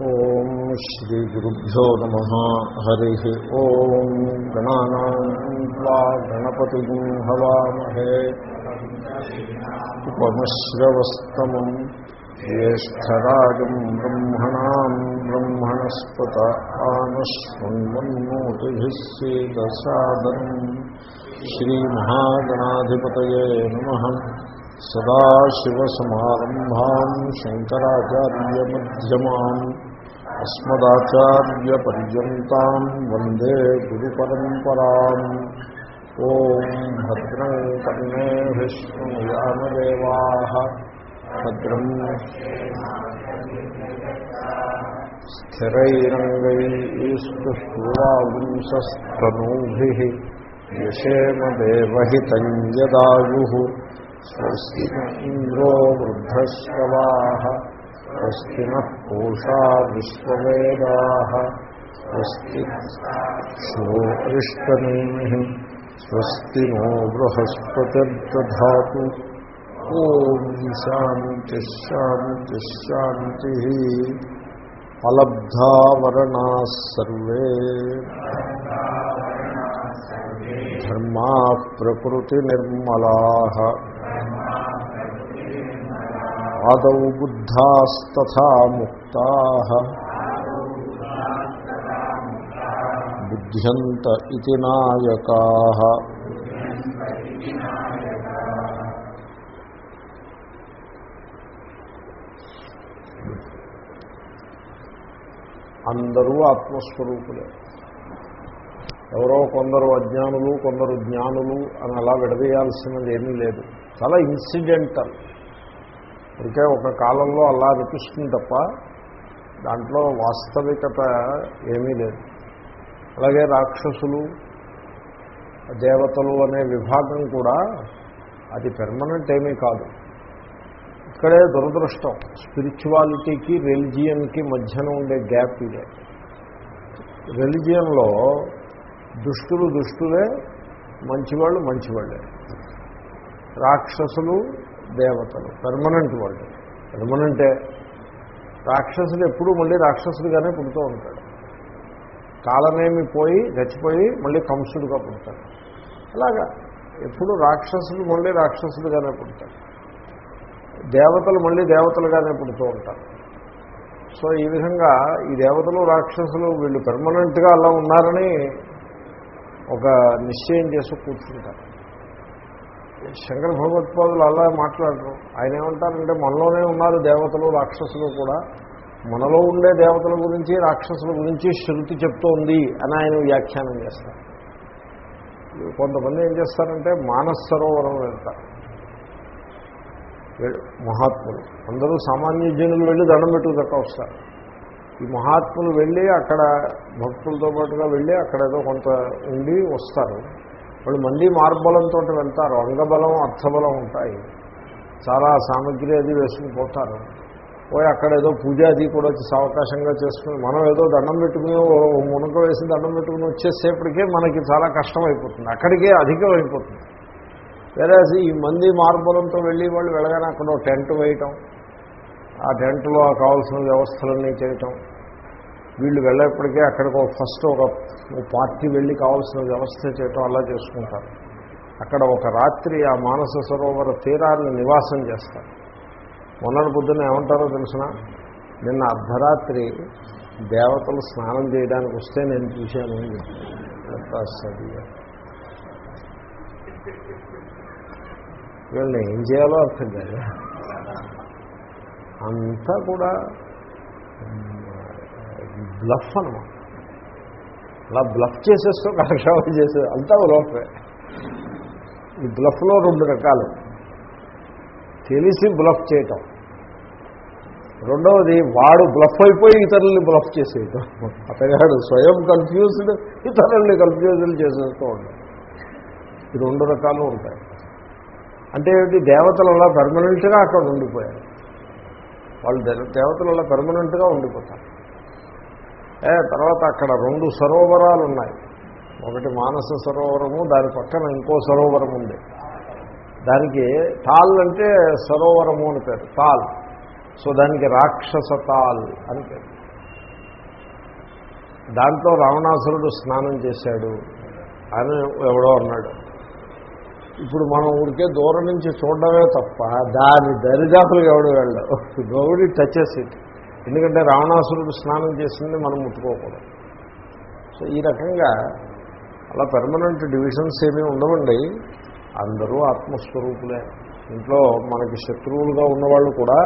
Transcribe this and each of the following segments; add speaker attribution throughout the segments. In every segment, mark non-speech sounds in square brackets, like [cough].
Speaker 1: ఓం శ్రీ గురుభ్యో నమ. హరి ఓం గణానా గణపతి హవామహే ఉపమశ్రవస్తమం జ్యేష్టరాజం బ్రహ్మణా బ్రహ్మణస్పత ఆనశ్వన్మోతిభిస్సేదసాదనం శ్రీమహాగణాధిపతయే నమ. సదాశివసమారంభాం శంకరాచార్యమ్యమాన్ అస్మదాచార్యపర్యంతం వందే గురు పరంపరా ఓం భద్రం కర్ణే విష్ణుయామదేవా భద్రం స్థిరైరంగైస్తుష్టూరాగుంసస్తనూభి యశేమదేవహితం యదాయు. స్వస్తి ఇంద్రో వృద్ధశ్రవా స్వస్తి నూషా విశ్వవేదా స్వస్తి శోరిష్టనేమి స్వస్తి నో బృహస్పతిర్దా ఓం శాంతి అలబ్ధావరణా సర్వే. ధర్మా ప్రకృతి నిర్మలా ఆదౌ బుద్ధాస్తథా ముక్తా. బుద్ధ్యంత ఇది నాయకా. అందరూ ఆత్మస్వరూపులే. ఎవరో కొందరు అజ్ఞానులు కొందరు జ్ఞానులు అని అలా విడదీయాల్సినది ఏమీ లేదు. చాలా ఇన్సిడెంటల్. ఇంకే ఒక కాలంలో అలా అనిపిస్తుంది తప్ప దాంట్లో వాస్తవికత ఏమీ లేదు. అలాగే రాక్షసులు దేవతలు అనే విభాగం కూడా అది పెర్మనెంట్ ఏమీ కాదు. ఇక్కడే దురదృష్టం. స్పిరిచువాలిటీకి రెలిజియన్కి మధ్యన ఉండే గ్యాప్ ఇదే. రెలిజియన్లో దుష్టులు దుష్టులే మంచివాళ్ళు మంచివాళ్ళే. రాక్షసులు దేవతలు. పెర్మనెంట్ వాళ్ళు పెర్మనెంటే రాక్షసులు ఎప్పుడూ మళ్ళీ రాక్షసులుగానే పుడుతూ ఉంటాడు. కాలనేమి పోయి గచ్చిపోయి మళ్ళీ కంసుడుగా పుడతాడు. అలాగా. ఎప్పుడు రాక్షసులు మళ్ళీ రాక్షసులుగానే పుడతాడు. దేవతలు మళ్ళీ దేవతలుగానే పుడుతూ ఉంటారు. సో ఈ విధంగా ఈ దేవతలు రాక్షసులు వీళ్ళు పెర్మనెంట్గా అలా ఉన్నారని ఒక నిశ్చయం చేసి కూర్చుంటారు. శంకర భగవత్పాదులు అలా మాట్లాడరు. ఆయన ఏమంటారంటే మనలోనే ఉన్నారు దేవతలు రాక్షసులు కూడా. మనలో ఉండే దేవతల గురించి రాక్షసుల గురించి శృతి చెప్తోంది అని ఆయన వ్యాఖ్యానం చేస్తారు. కొంతమంది ఏం చేస్తారంటే మానస్ సరోవరం వెళ్తారు. మహాత్ములు. అందరూ సామాన్య జనులు వెళ్ళి దండం పెట్టుకు వస్తారు. ఈ మహాత్ములు వెళ్ళి అక్కడ భక్తులతో పాటుగా వెళ్ళి అక్కడ ఏదో కొంత ఉండి వస్తారు. వాళ్ళు మళ్ళీ మార్బలంతో వెళ్తారు. అంగబలం అర్థబలం ఉంటాయి. చాలా సామగ్రి అది వేసుకుని పోతారు. పోయి అక్కడ ఏదో పూజ అది కూడా అవకాశంగా చేసుకుని మనం ఏదో దండం పెట్టుకుని మునక వేసి దండం పెట్టుకుని వచ్చేసేపటికే మనకి చాలా కష్టం అయిపోతుంది అక్కడికే అధికం అయిపోతుంది వేరే ఈ మంది మార్బలంతో వెళ్ళి వాళ్ళు వెళ్ళగానే అక్కడ టెంట్ వేయటం ఆ టెంట్లో కావాల్సిన వ్యవస్థలన్నీ చేయటం వీళ్ళు వెళ్ళేప్పటికే అక్కడికి ఒక ఫస్ట్ ఒక పార్టీ వెళ్ళి కావాల్సిన వ్యవస్థ చేయటం అలా చేసుకుంటారు. అక్కడ ఒక రాత్రి ఆ మానస సరోవర తీరాన్ని నివాసం చేస్తారు. మొన్నటి పొద్దున్న ఏమంటారో తెలిసిన? నిన్న అర్ధరాత్రి దేవతలు స్నానం చేయడానికి వస్తే నేను చూశాను వీళ్ళని ఏం చేయాలో అర్థం కాదు అంతా కూడా బ్లఫ్ అనమాట. అలా బ్లఫ్ చేసేస్తూ కాలక్షేపం చేసే అంతా లోపే. ఈ బ్లఫ్లో రెండు రకాలు. తెలిసి బ్లఫ్ చేయటం. రెండవది వాడు బ్లఫ్ అయిపోయి ఇతరుల్ని బ్లఫ్ చేసేయటం. అతగాడు స్వయం కన్ఫ్యూజ్డ్ ఇతరుల్ని కన్ఫ్యూజ్డ్ చేసేస్తూ ఉంటాడు. ఈ రెండు రకాలు ఉంటాయి. అంటే ఏమిటి? దేవతలు అలా పెర్మనెంట్గా అక్కడ ఉండిపోయారు. వాళ్ళు దేవతలు అలా పెర్మనెంట్గా ఉండిపోతారు. తర్వాత అక్కడ రెండు సరోవరాలు ఉన్నాయి. ఒకటి మానస సరోవరము దాని పక్కన ఇంకో సరోవరం ఉంది. దానికి తాల్ అంటే సరోవరము అని పేరు తాల్. సో దానికి రాక్షస తాల్ అని పేరు. దాంట్లో రావణాసురుడు స్నానం చేశాడు అని ఎవడో అన్నాడు. ఇప్పుడు మనం ఊరికే దూరం నుంచి చూడడమే తప్ప దాని దరిదాపులకు ఎవడు వెళ్ళడు. గౌడి టచెస్ ఇట్ ఎందుకంటే రావణాసురుడు స్నానం చేసింది మనం ముట్టుకోకూడదు. సో ఈ రకంగా అలా పెర్మనెంట్ డివిజన్స్ ఏమీ ఉండవండి. అందరూ ఆత్మస్వరూపులే. ఇంట్లో మనకి శత్రువులుగా ఉన్నవాళ్ళు కూడా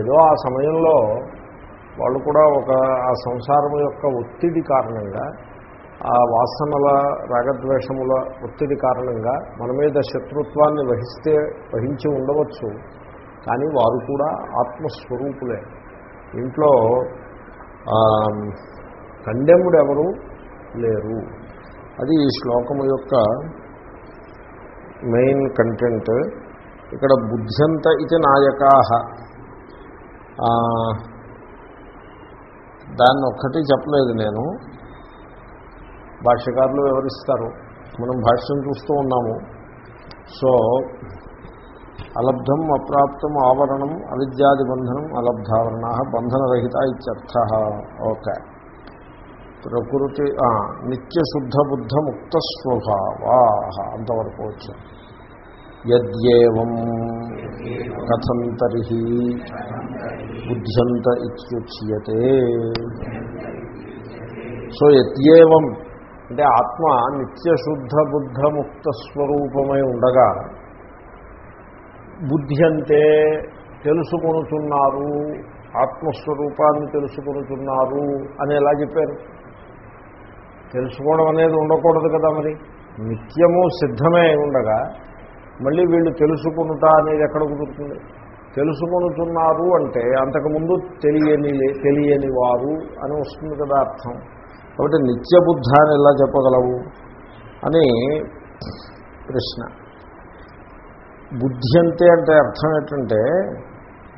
Speaker 1: ఏదో ఆ సమయంలో వాళ్ళు కూడా ఒక ఆ సంసారం యొక్క ఒత్తిడి కారణంగా ఆ వాసనల రాగద్వేషముల ఒత్తిడి కారణంగా మన మీద శత్రుత్వాన్ని వహిస్తే వహించి ఉండవచ్చు. కానీ వారు కూడా ఆత్మస్వరూపులే. ఇంట్లో కండెముడు ఎవరు లేరు. అది ఈ శ్లోకము యొక్క మెయిన్ కంటెంట్. ఇక్కడ బుద్ధ్యంత ఇది నాయకాహ దాన్ని ఒక్కటి చెప్పలేదు నేను. భాష్యకారులు వివరిస్తారు. మనం భాష్యం చూస్తూ ఉన్నాము. సో అలబ్ధం అప్రాప్తం ఆవరణం అవిద్యాది బంధనం అలబ్ధావరణ బంధనరహిత ఇత్యర్థ. ఓకే. ప్రకృతి నిత్యశుద్ధ బుద్ధ ముక్త స్వభావా అంతవరకు వచ్చాం. యద్యేవం కథం తరి బుద్ధ్యంత ఇత్యుచ్యతే. సో యద్యేవం అంటే ఆత్మ నిత్యశుద్ధ బుద్ధ ముక్త స్వరూపమై ఉండగా బుద్ధి అంటే తెలుసుకొనుతున్నారు ఆత్మస్వరూపాన్ని తెలుసుకొనుతున్నారు అని ఎలా చెప్పారు? తెలుసుకోవడం అనేది ఉండకూడదు కదా మరి. నిత్యము సిద్ధమే ఉండగా మళ్ళీ వీళ్ళు తెలుసుకునుట అనేది ఎక్కడ కుదురుతుంది? తెలుసుకొనుతున్నారు అంటే అంతకుముందు తెలియని తెలియని వారు అని వస్తుంది కదా అర్థం. కాబట్టి నిత్యబుద్ధ అని ఎలా చెప్పగలవు? అని ప్రశ్న. బుద్ధి అంతే అంటే అర్థం ఏంటంటే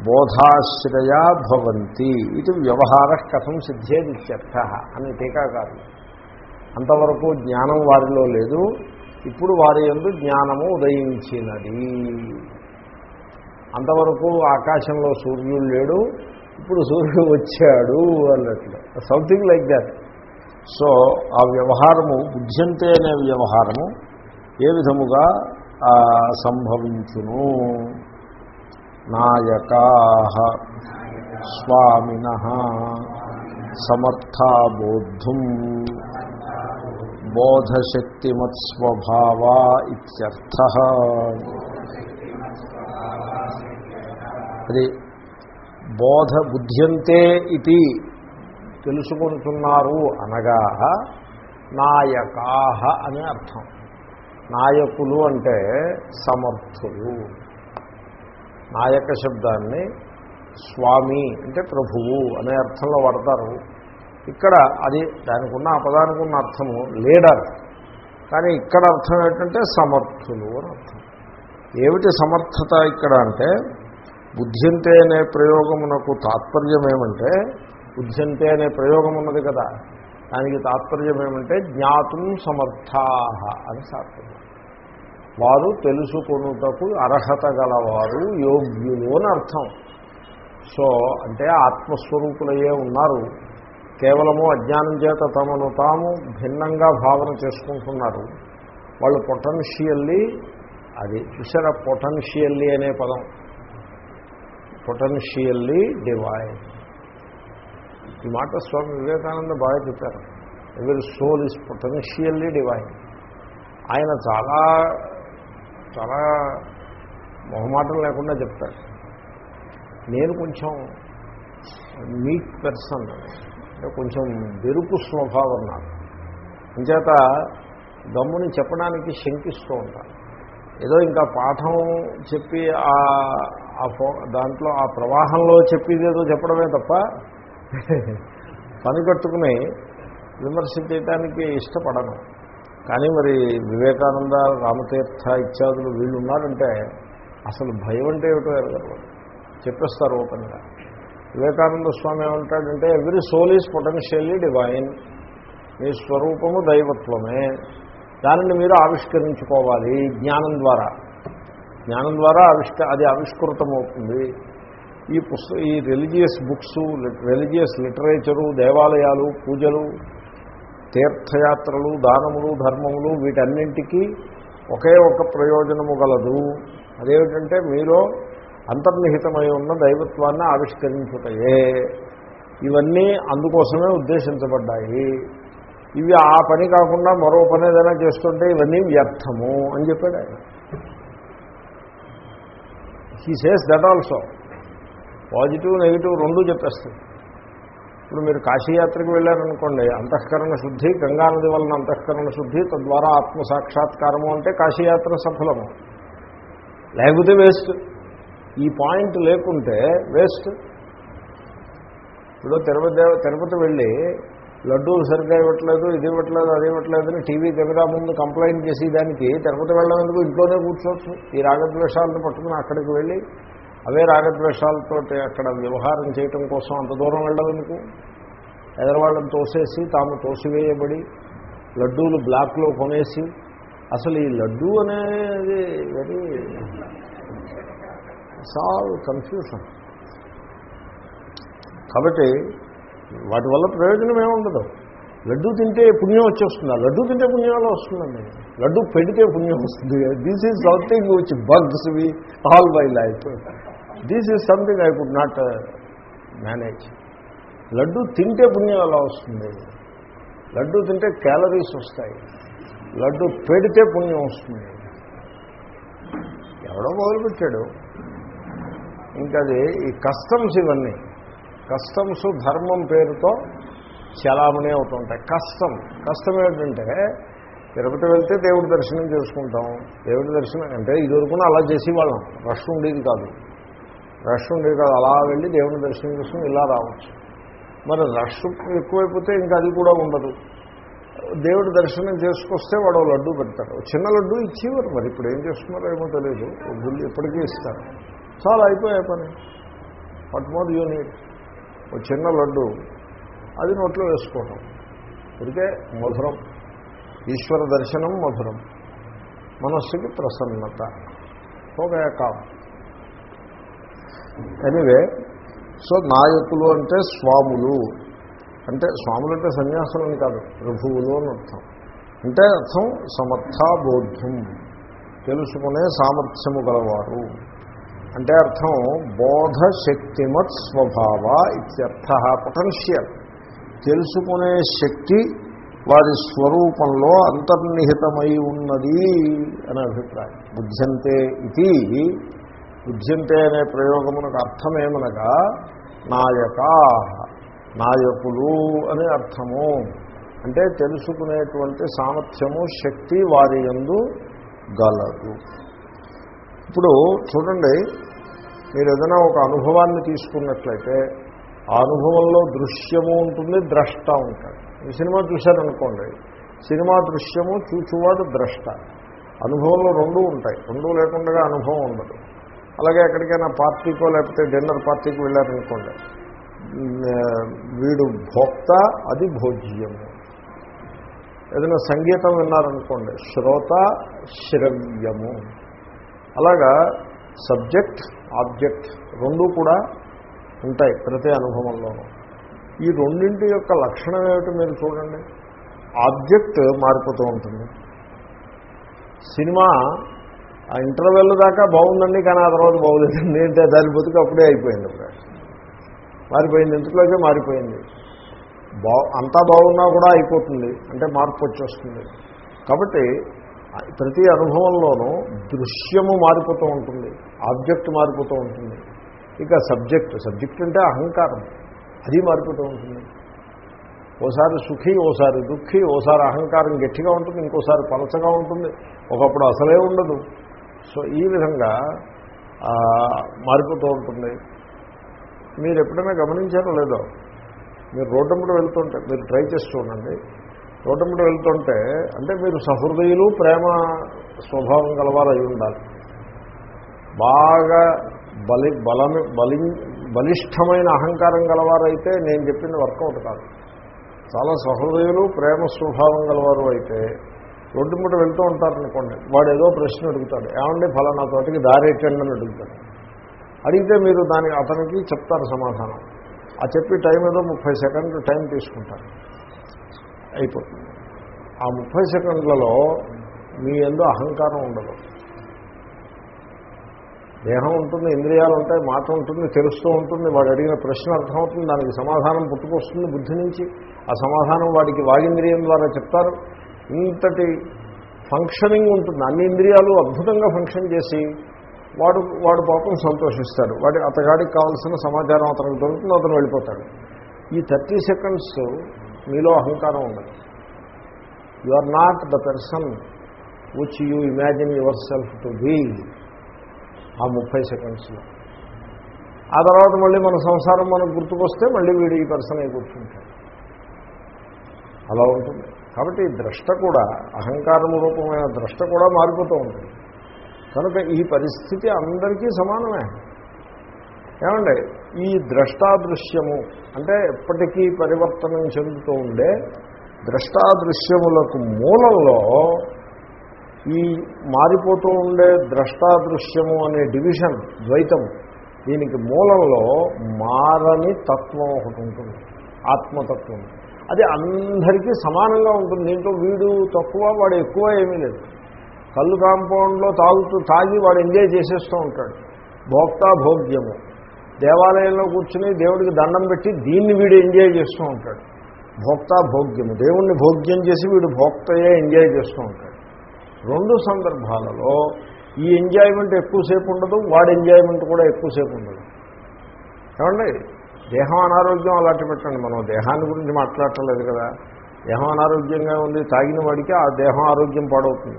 Speaker 1: బోధాశ్రయా భవంతి. ఇది వ్యవహార కథం సిద్ధేదిత్యర్థ అని టీకాకారులు. అంతవరకు జ్ఞానం వారిలో లేదు. ఇప్పుడు వారి ఎందు జ్ఞానము ఉదయించినది. అంతవరకు ఆకాశంలో సూర్యుడు లేడు. ఇప్పుడు సూర్యుడు వచ్చాడు అన్నట్లు. సంథింగ్ లైక్ దాట్ సో ఆ వ్యవహారము బుద్ధ్యంతే అనే వ్యవహారము ఏ విధముగా సంభవించును. నాయకా స్వామిన సమర్థా బోద్ధుం బోధశక్తిమత్స్వభావా ఇత్యర్థ. అది బోధ బుద్ధ్యంతే ఇది తెలుసుకుంటున్నారు అనగా నాయకాహ అని అర్థం. నాయకులు అంటే సమర్థులు. నాయక శబ్దాన్ని స్వామి అంటే ప్రభువు అనే అర్థంలో వాడతారు. ఇక్కడ అది దానికి ఉన్న పదానికి ఉన్న అర్థము లీడర్. కానీ ఇక్కడ అర్థం ఏంటంటే సమర్థులు అని అర్థం. ఏమిటి సమర్థత ఇక్కడ అంటే బుద్ధింతే అనే ప్రయోగమునకు తాత్పర్యం ఏమంటే బుద్ధింతే అనే ప్రయోగం ఉన్నది కదా. దానికి తాత్పర్యం ఏమంటే జ్ఞాతం సమర్థా అని తాత్పర్యం వారు తెలుసుకొనుటకు అర్హత గలవారు యోగ్యులు అని అర్థం. సో అంటే ఆత్మస్వరూపులయ్యే ఉన్నారు. కేవలము అజ్ఞానం చేత తమను తాము భిన్నంగా భావన చేసుకుంటున్నారు. వాళ్ళు పొటెన్షియల్లీ అది చూసారా పొటెన్షియల్లీ అనే పదం. Potentially divine. ఈ మాట స్వామి వివేకానంద బాగా చెప్పారు. ఎవరి సోల్ ఇస్ పొటెన్షియల్లీ డివైన్ ఆయన చాలా చాలా మొహమాటం లేకుండా చెప్తారు. నేను కొంచెం మీట్ పెర్సన్ కొంచెం బెరుపు స్వభావం నాకు. అంచేత గమ్ముని చెప్పడానికి శంకిస్తూ ఉంటాను ఏదో ఇంకా పాఠం చెప్పి ఆ దాంట్లో ఆ ప్రవాహంలో చెప్పేదేదో చెప్పడమే తప్ప పని కట్టుకుని విమర్శ చేయడానికి ఇష్టపడను. కానీ మరి వివేకానంద రామతీర్థ ఇత్యాదులు వీళ్ళు ఉన్నారంటే అసలు భయం అంటే ఏమిటో ఎరగరు. చెప్పేస్తారు ఓపెన్గా. వివేకానంద స్వామి ఏమంటాడంటే every soul is potentially divine మీ స్వరూపము దైవత్వమే. దానిని మీరు ఆవిష్కరించుకోవాలి జ్ఞానం ద్వారా. జ్ఞానం ద్వారా ఆవిష్క అది ఆవిష్కృతమవుతుంది. ఈ పుస్త ఈ రిలీజియస్ బుక్స్ రిలీజియస్ లిటరేచరు దేవాలయాలు పూజలు తీర్థయాత్రలు దానములు ధర్మములు వీటన్నింటికీ ఒకే ఒక ప్రయోజనము గలదు. అదేమిటంటే మీలో అంతర్నిహితమై ఉన్న దైవత్వాన్ని ఆవిష్కరించుటయే. ఇవన్నీ అందుకోసమే ఉద్దేశించబడ్డాయి. ఇవి ఆ పని కాకుండా మరో పని ఏదైనా చేస్తుంటే ఇవన్నీ వ్యర్థము అని చెప్పాడు ఆయన. He says that also positive negative రెండూ చెప్పేస్తుంది ఇప్పుడు మీరు కాశీయాత్రకు వెళ్ళారనుకోండి అంతఃకరణ శుద్ధి గంగానది వలన అంతఃకరణ శుద్ధి తద్వారా ఆత్మ సాక్షాత్కారము అంటే కాశీయాత్ర సఫలము. లేకపోతే వేస్ట్. ఈ పాయింట్ లేకుంటే వేస్ట్. ఇప్పుడు తిరుపతి దేవ తిరుపతి వెళ్ళి లడ్డూలు సరిగ్గా ఇవ్వట్లేదు ఇది ఇవ్వట్లేదు అది ఇవ్వట్లేదు అని టీవీ కెమెరా ముందు కంప్లైంట్ చేసి దానికి తిరుపతి వెళ్ళడం ఎందుకు? ఇంట్లోనే కూర్చోవచ్చు. ఈ రాగద్వేషాలను పట్టుకుని అక్కడికి వెళ్ళి అవే రాగద్వేషాలతో అక్కడ వ్యవహారం చేయటం కోసం అంత దూరం వెళ్ళడం ఎందుకు? ఎదరవాళ్ళని తోసేసి తాము తోసివేయబడి లడ్డూలు బ్లాక్లో కొనేసి అసలు ఈ లడ్డూ అనేది వెరీ సాల్ కన్ఫ్యూషన్ కాబట్టి వాటి వల్ల ప్రయోజనం ఏముండదు? లడ్డు తింటే పుణ్యం వచ్చేస్తుందా. లడ్డు తింటే పుణ్యం వల్ల వస్తుందండి. లడ్డు పెడితే పుణ్యం వస్తుంది. This is something which bugs we all my life this is something I could not manage laddu తింటే పుణ్యం ఎలా వస్తుంది. లడ్డు తింటే క్యాలరీస్ వస్తాయి. లడ్డు పెడితే పుణ్యం వస్తుంది. ఎవడో మొదలుపెట్టాడు. ఇంకా అది ఈ కస్టమ్స్ ఇవన్నీ. కస్టమ్స్ ధర్మం పేరుతో చలామణి అవుతుంటాయి కష్టం కష్టం ఏంటంటే తిరుపతి వెళ్తే దేవుడి దర్శనం చేసుకుంటాం. దేవుడి దర్శనం అంటే ఇదివరకున అలా చేసేవాళ్ళం. రష్ ఉండేది కాదు. రష్ ఉండేది కాదు. అలా వెళ్ళి దేవుని దర్శనం చేసుకుని ఇలా రావచ్చు. మరి రష్ ఎక్కువైపోతే ఇంకా అది కూడా ఉండదు. దేవుడి దర్శనం చేసుకొస్తే వాడు లడ్డు పెడతాడు. చిన్న లడ్డు ఇచ్చేవారు మరి. ఇప్పుడు ఏం చేస్తున్నారో ఏమో తెలియదు ఓ గుళ్ళు ఎప్పటికీ ఇస్తారు. చాలా అయిపోయే పని. వాట్ మోర్ యూనిట్ ఒక చిన్న లడ్డు. అది నోట్లో వేసుకోవటం. ఇదికే మధురం. ఈశ్వర దర్శనం మధురం. మనస్సుకి ప్రసన్నత. ఒక కామ్ ఎనివే సో నాయకులు అంటే స్వాములు. అంటే స్వాములు అంటే సన్యాసులు అని కాదు ప్రభువులు అని అర్థం. అంటే అర్థం సమర్థాబోధ్యం తెలుసుకునే సామర్థ్యము గలవారు. అంటే అర్థం బోధ శక్తిమత్ స్వభావ ఇత్యర్థ పొటెన్షియల్ తెలుసుకునే శక్తి వారి స్వరూపంలో అంతర్నిహితమై ఉన్నది అనే అభిప్రాయం. బుద్ధ్యంతే ఇది విద్యంతే అనే ప్రయోగమునకు అర్థమేమనగా నాయకా నాయకులు అనే అర్థము. అంటే తెలుసుకునేటువంటి సామర్థ్యము శక్తి వారి ఎందు గలదు. ఇప్పుడు చూడండి మీరు ఏదైనా ఒక అనుభవాన్ని తీసుకున్నట్లయితే ఆ అనుభవంలో దృశ్యము ఉంటుంది ద్రష్ట ఉంటాడు. ఈ సినిమా చూశారనుకోండి సినిమా దృశ్యము చూచువాడు ద్రష్ట. అనుభవంలో రెండూ ఉంటాయి. రెండూ లేకుండా అనుభవం ఉండదు. అలాగే ఎక్కడికైనా పార్టీకో లేకపోతే డిన్నర్ పార్టీకి వెళ్ళారనుకోండి. వీడు భోక్త అది భోజ్యము ఏదైనా సంగీతం విన్నారనుకోండి శ్రోత శ్రవ్యము. అలాగా సబ్జెక్ట్ ఆబ్జెక్ట్ రెండూ కూడా ఉంటాయి ప్రతి అనుభవంలోనూ. ఈ రెండింటి యొక్క లక్షణం ఏమిటో మీరు చూడండి. ఆబ్జెక్ట్ మారిపోతూ ఉంటుంది. సినిమా ఆ ఇంటర్వెల్ దాకా బాగుందండి కానీ ఆ తర్వాత బాగులేదండి. అంటే దాని బతుకు అప్పుడే అయిపోయింది మారిపోయింది ఇంతలోకే మారిపోయింది. బా అంతా బాగున్నా కూడా అయిపోతుంది అంటే మార్పు వచ్చేస్తుంది. కాబట్టి ప్రతి అనుభవంలోనూ దృశ్యము మారిపోతూ ఉంటుంది ఆబ్జెక్ట్ మారిపోతూ ఉంటుంది. ఇక సబ్జెక్ట్ సబ్జెక్ట్ అంటే అహంకారం అది మారిపోతూ ఉంటుంది. ఓసారి సుఖి ఓసారి దుఃఖి ఓసారి అహంకారం గట్టిగా ఉంటుంది ఇంకోసారి పలచగా ఉంటుంది. ఒకప్పుడు అసలే ఉండదు. సో ఈ విధంగా మారిపోతూ ఉంటుంది. మీరు ఎప్పుడైనా గమనించారో లేదో మీరు రోడ్డమ్మడి వెళ్తుంటే మీరు ట్రై చేస్తూ ఉండండి రోడ్డమ్మడి వెళ్తుంటే అంటే మీరు సహృదయులు ప్రేమ స్వభావం గలవారు అయి ఉండాలి. బాగా బలి బలమి బలి బలిష్టమైన అహంకారం గలవారైతే నేను చెప్పింది వర్కౌట్ కాదు. చాలా సహృదయులు ప్రేమ స్వభావం గలవారు అయితే రోడ్డు మీద వెళ్తూ ఉంటారనుకోండి వాడు ఏదో ప్రశ్న అడుగుతాడు. ఏమండి ఫలానా తోటికి దారి ఎట్టండి అని అడుగుతాడు. అడిగితే మీరు దానికి అతనికి చెప్తారు సమాధానం. ఆ చెప్పి టైం ఏదో ముప్పై సెకండ్లు టైం తీసుకుంటారు. అయిపోతుంది. ఆ ముప్పై సెకండ్లలో మీ ఎందు అహంకారం ఉండదు. దేహం ఉంటుంది ఇంద్రియాలు ఉంటాయి మాట ఉంటుంది తెలుస్తూ ఉంటుంది వాడు అడిగిన ప్రశ్న అర్థమవుతుంది దానికి సమాధానం పుట్టుకొస్తుంది బుద్ధి నుంచి. ఆ సమాధానం వాడికి వాగింద్రియం ద్వారా చెప్తారు. ఇంతటి ఫంక్షనింగ్ ఉంటుంది. అన్ని ఇంద్రియాలు అద్భుతంగా ఫంక్షన్ చేసి వాడు వాడు పాపం సంతోషిస్తాడు. వాడి అతగాడికి కావాల్సిన సమాచారం అతనికి దొరుకుతుంది అతను వెళ్ళిపోతాడు. ఈ థర్టీ సెకండ్స్ మీలో అహంకారం ఉండదు. You are not the person which you imagine yourself to be ఆ ముప్పై సెకండ్స్లో ఆ తర్వాత మళ్ళీ మన సంసారం మనకు గుర్తుకొస్తే మళ్ళీ వీడు ఈ పర్సన్ అయి కూర్చుంటాడు. అలా ఉంటుంది. కాబట్టి ద్రష్ట కూడా అహంకారం రూపమైన ద్రష్ట కూడా మారిపోతూ ఉంటుంది. కనుక ఈ పరిస్థితి అందరికీ సమానమే. ఏమండి? ఈ ద్రష్టాదృశ్యము అంటే ఎప్పటికీ పరివర్తనం చెందుతూ ఉండే ద్రష్టాదృశ్యములకు మూలంలో ఈ మారిపోతూ ఉండే ద్రష్టాదృశ్యము అనే డివిజన్ ద్వైతము దీనికి మూలంలో మారని తత్వం ఒకటి ఉంటుంది. ఆత్మతత్వం. అది అందరికీ సమానంగా ఉంటుంది. దీంట్లో వీడు తక్కువ వాడు ఎక్కువ ఏమీ లేదు. కళ్ళు కాంపౌండ్లో తాగుతూ తాగి వాడు ఎంజాయ్ చేసేస్తూ ఉంటాడు. భోక్తా భోగ్యము. దేవాలయంలో కూర్చుని దేవుడికి దండం పెట్టి దీన్ని వీడు ఎంజాయ్ చేస్తూ ఉంటాడు. భోక్తా భోగ్యము. దేవుణ్ణి భోగ్యం చేసి వీడు భోక్తయే ఎంజాయ్ చేస్తూ ఉంటాడు. రెండు సందర్భాలలో ఈ ఎంజాయ్మెంట్ ఎక్కువసేపు ఉండదు వాడి ఎంజాయ్మెంట్ కూడా ఎక్కువసేపు ఉండదు. ఏమండి? దేహం అనారోగ్యం అలాంటి పెట్టండి. మనం దేహాన్ని గురించి మాట్లాడటలేదు కదా. దేహం అనారోగ్యంగా ఉంది తాగిన వాడికి ఆ దేహం ఆరోగ్యం పాడవుతుంది.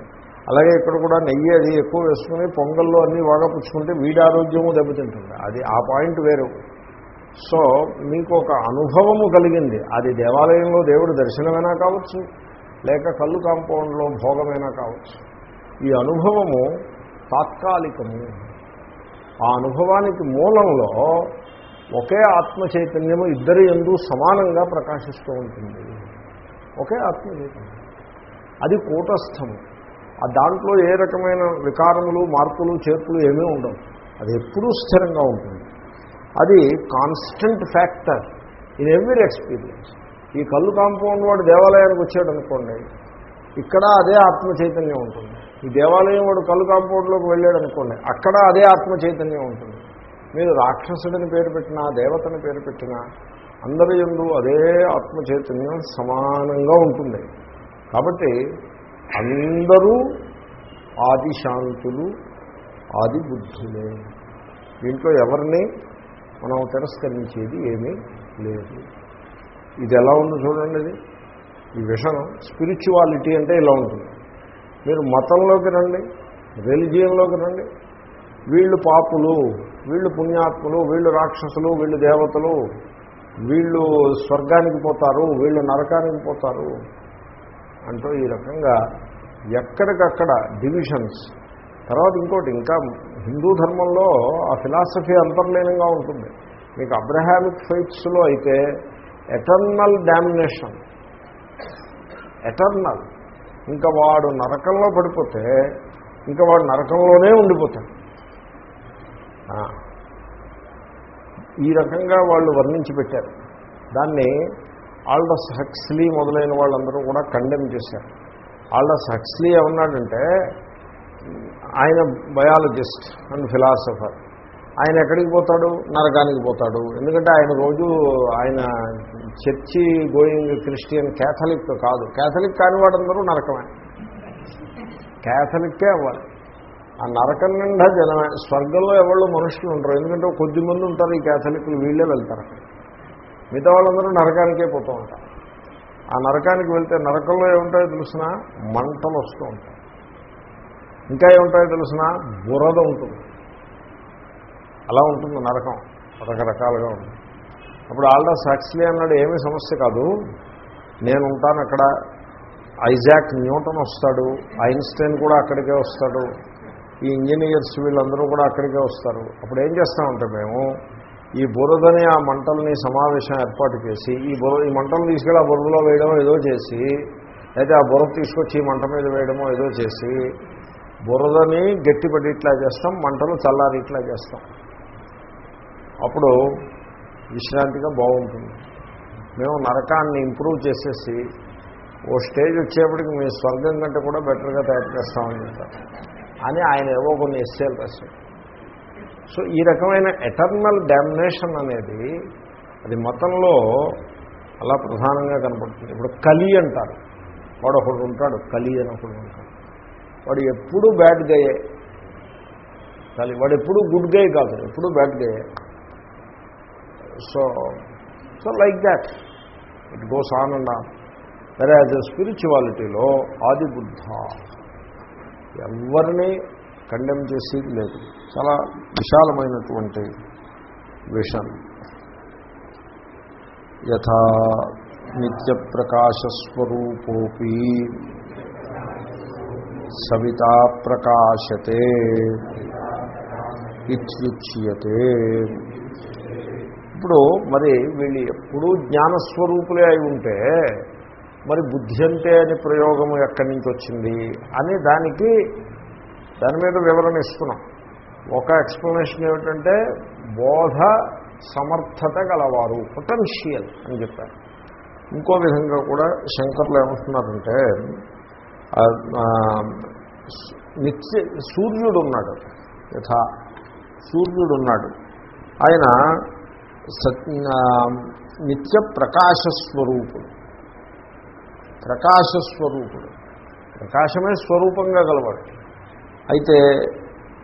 Speaker 1: అలాగే ఇక్కడ కూడా నెయ్యి అది ఎక్కువ వేసుకుని పొంగల్లో అన్నీ బాగా పుచ్చుకుంటే వీడి ఆరోగ్యము దెబ్బతింటుంది. అది ఆ పాయింట్ వేరు. సో మీకు ఒక అనుభవము కలిగింది. అది దేవాలయంలో దేవుడు దర్శనమైనా కావచ్చు లేక కళ్ళు కాంపౌండ్లో భోగమైనా కావచ్చు. ఈ అనుభవము తాత్కాలికము. ఆ అనుభవానికి మూలంలో ఒకే ఆత్మ చైతన్యము ఇద్దరి ఎందు సమానంగా ప్రకాశిస్తూ ఉంటుంది. ఒకే ఆత్మ చైతన్యం అది కూటస్థము. ఆ దాంట్లో ఏ రకమైన వికారములు మార్పులు చేర్పులు ఏమీ ఉండవు. అది ఎప్పుడూ స్థిరంగా ఉంటుంది. అది constant factor in every experience. ఈ కళ్ళు కాంపౌండ్ వాడు దేవాలయానికి వచ్చాడు అనుకోండి ఇక్కడ అదే ఆత్మ చైతన్యం ఉంటుంది. ఈ దేవాలయం వాడు కళ్ళు కాంపౌండ్లోకి వెళ్ళాడు అనుకోండి అక్కడ అదే ఆత్మ చైతన్యం ఉంటుంది. మీరు రాక్షసుడిని పేరు పెట్టినా దేవతని పేరు పెట్టినా అందరి ఎందు అదే ఆత్మచైతన్యం సమానంగా ఉంటుంది. కాబట్టి అందరూ ఆది శాంతులు ఆది బుద్ధులే. దీంట్లో ఎవరిని మనం తిరస్కరించేది ఏమీ లేదు. ఇది ఎలా ఉందో చూడండి ఇది ఈ విషయం స్పిరిచువాలిటీ అంటే ఇలా ఉంటుంది. మీరు మతంలోకి రండి రిలిజియన్లోకి రండి వీళ్ళు పాపులు వీళ్ళు పుణ్యాత్ములు వీళ్ళు రాక్షసులు వీళ్ళు దేవతలు వీళ్ళు స్వర్గానికి పోతారు వీళ్ళు నరకానికి పోతారు అంటూ ఈ రకంగా ఎక్కడికక్కడ డివిజన్స్ తర్వాత ఇంకోటి ఇంకా హిందూ ధర్మంలో ఆ ఫిలాసఫీ అంతర్లీనంగా ఉంటుంది. మీకు అబ్రహామిక్ ఫైట్స్లో అయితే ఎటర్నల్ డామినేషన్ ఎటర్నల్ ఇంకా వాడు నరకంలో పడిపోతే ఇంకా వాడు నరకంలోనే ఉండిపోతాడు. ఈ రకంగా వాళ్ళు వర్ణించి పెట్టారు. దాన్ని ఆల్డస్ హక్స్లీ మొదలైన వాళ్ళందరూ కూడా కండెమ్ చేశారు. ఆల్డస్ హక్స్లీ ఏమన్నాడంటే ఆయన బయాలజిస్ట్ అండ్ ఫిలాసఫర్. ఆయన ఎక్కడికి పోతాడు? నరకానికి పోతాడు. ఎందుకంటే ఆయన రోజు ఆయన చర్చి గోయింగ్ క్రిస్టియన్ క్యాథలిక్ కాదు. క్యాథలిక్ కాని వాడందరూ నరకమే. క్యాథలిక్కే అవ్వాలి. ఆ నరకం నిండా జనమే స్వర్గంలో ఎవరు మనుషులు ఉంటారు ఎందుకంటే కొద్ది మంది ఉంటారు ఈ క్యాథలిక్లు వీళ్ళే వెళ్తారు మిగతా వాళ్ళందరూ నరకానికే పోతూ ఉంటారు. ఆ నరకానికి వెళ్తే నరకంలో ఏముంటాయో తెలిసిన? మంటలు వస్తూ ఉంటాయి. ఇంకా ఏముంటాయో తెలిసిన? బురద ఉంటుంది. అలా ఉంటుంది నరకం. రకరకాలుగా ఉంటుంది. అప్పుడు ఆల్డా సాక్స్లీ అన్నాడు ఏమీ సమస్య కాదు. నేను ఉంటాను అక్కడ ఐజాక్ న్యూటన్ వస్తాడు. ఐన్స్టైన్ కూడా అక్కడికే వస్తాడు. ఈ ఇంజనీర్స్ వీళ్ళందరూ కూడా అక్కడికే వస్తారు. అప్పుడు ఏం చేస్తామంటే మేము ఈ బురదని ఆ మంటల్ని సమావేశం ఏర్పాటు చేసి ఈ బుర ఈ మంటలు తీసుకెళ్ళి ఆ బురదలో వేయడమో ఏదో చేసి అయితే ఆ బురద తీసుకొచ్చి ఈ మంట మీద వేయడమో ఏదో చేసి బురదని గట్టిపడి ఇట్లా చేస్తాం మంటలు చల్లారి ఇట్లా చేస్తాం. అప్పుడు విశ్రాంతిగా బాగుంటుంది. మేము నరకాన్ని ఇంప్రూవ్ చేసేసి ఓ స్టేజ్ వచ్చేప్పటికి మీ స్వర్గం కంటే కూడా బెటర్గా తయారు చేస్తామని చెప్తారు. అని ఆయన ఏవో కొన్ని ఎస్సేలు రాశాడు సో ఈ రకమైన ఎటర్నల్ డామినేషన్ అనేది అది మతంలో అలా ప్రధానంగా కనపడుతుంది. ఇప్పుడు కలి అంటారు. వాడు ఒకడు ఉంటాడు కలి అని ఒకడు ఉంటాడు. వాడు ఎప్పుడూ బ్యాడ్ గయే కలి వాడు ఎప్పుడూ గుడ్ గయ్ కాదు ఎప్పుడూ bad Gaye so so like that it goes on and on వెరే యాజ్ స్పిరిచువాలిటీలో ఆది బుద్ధ. ఎవరిని కండెమ్ చేసేది లేదు. చాలా విశాలమైనటువంటి విషన్. యథా నిత్య ప్రకాశస్వరూపోపి సవితా ప్రకాశతే ఇత్యుచ్యతే. ఇప్పుడు మరి వీళ్ళు ఎప్పుడూ జ్ఞానస్వరూపులే అయి ఉంటే మరి బుద్ధి అంతే అని ప్రయోగం ఎక్కడి నుంచి వచ్చింది అని దానికి దాని మీద వివరణ ఇస్తున్నాం. ఒక ఎక్స్ప్లెనేషన్ ఏమిటంటే బోధ సమర్థత గలవారు పొటెన్షియల్ అని చెప్పారు. ఇంకో విధంగా కూడా శంకర్లు ఏమంటున్నారంటే నిత్య సూర్యుడు ఉన్నాడు యథా సూర్యుడు ఉన్నాడు ఆయన నిత్య ప్రకాశస్వరూపుడు ప్రకాశస్వరూపుడు. ప్రకాశమే స్వరూపంగా గలవాడు. అయితే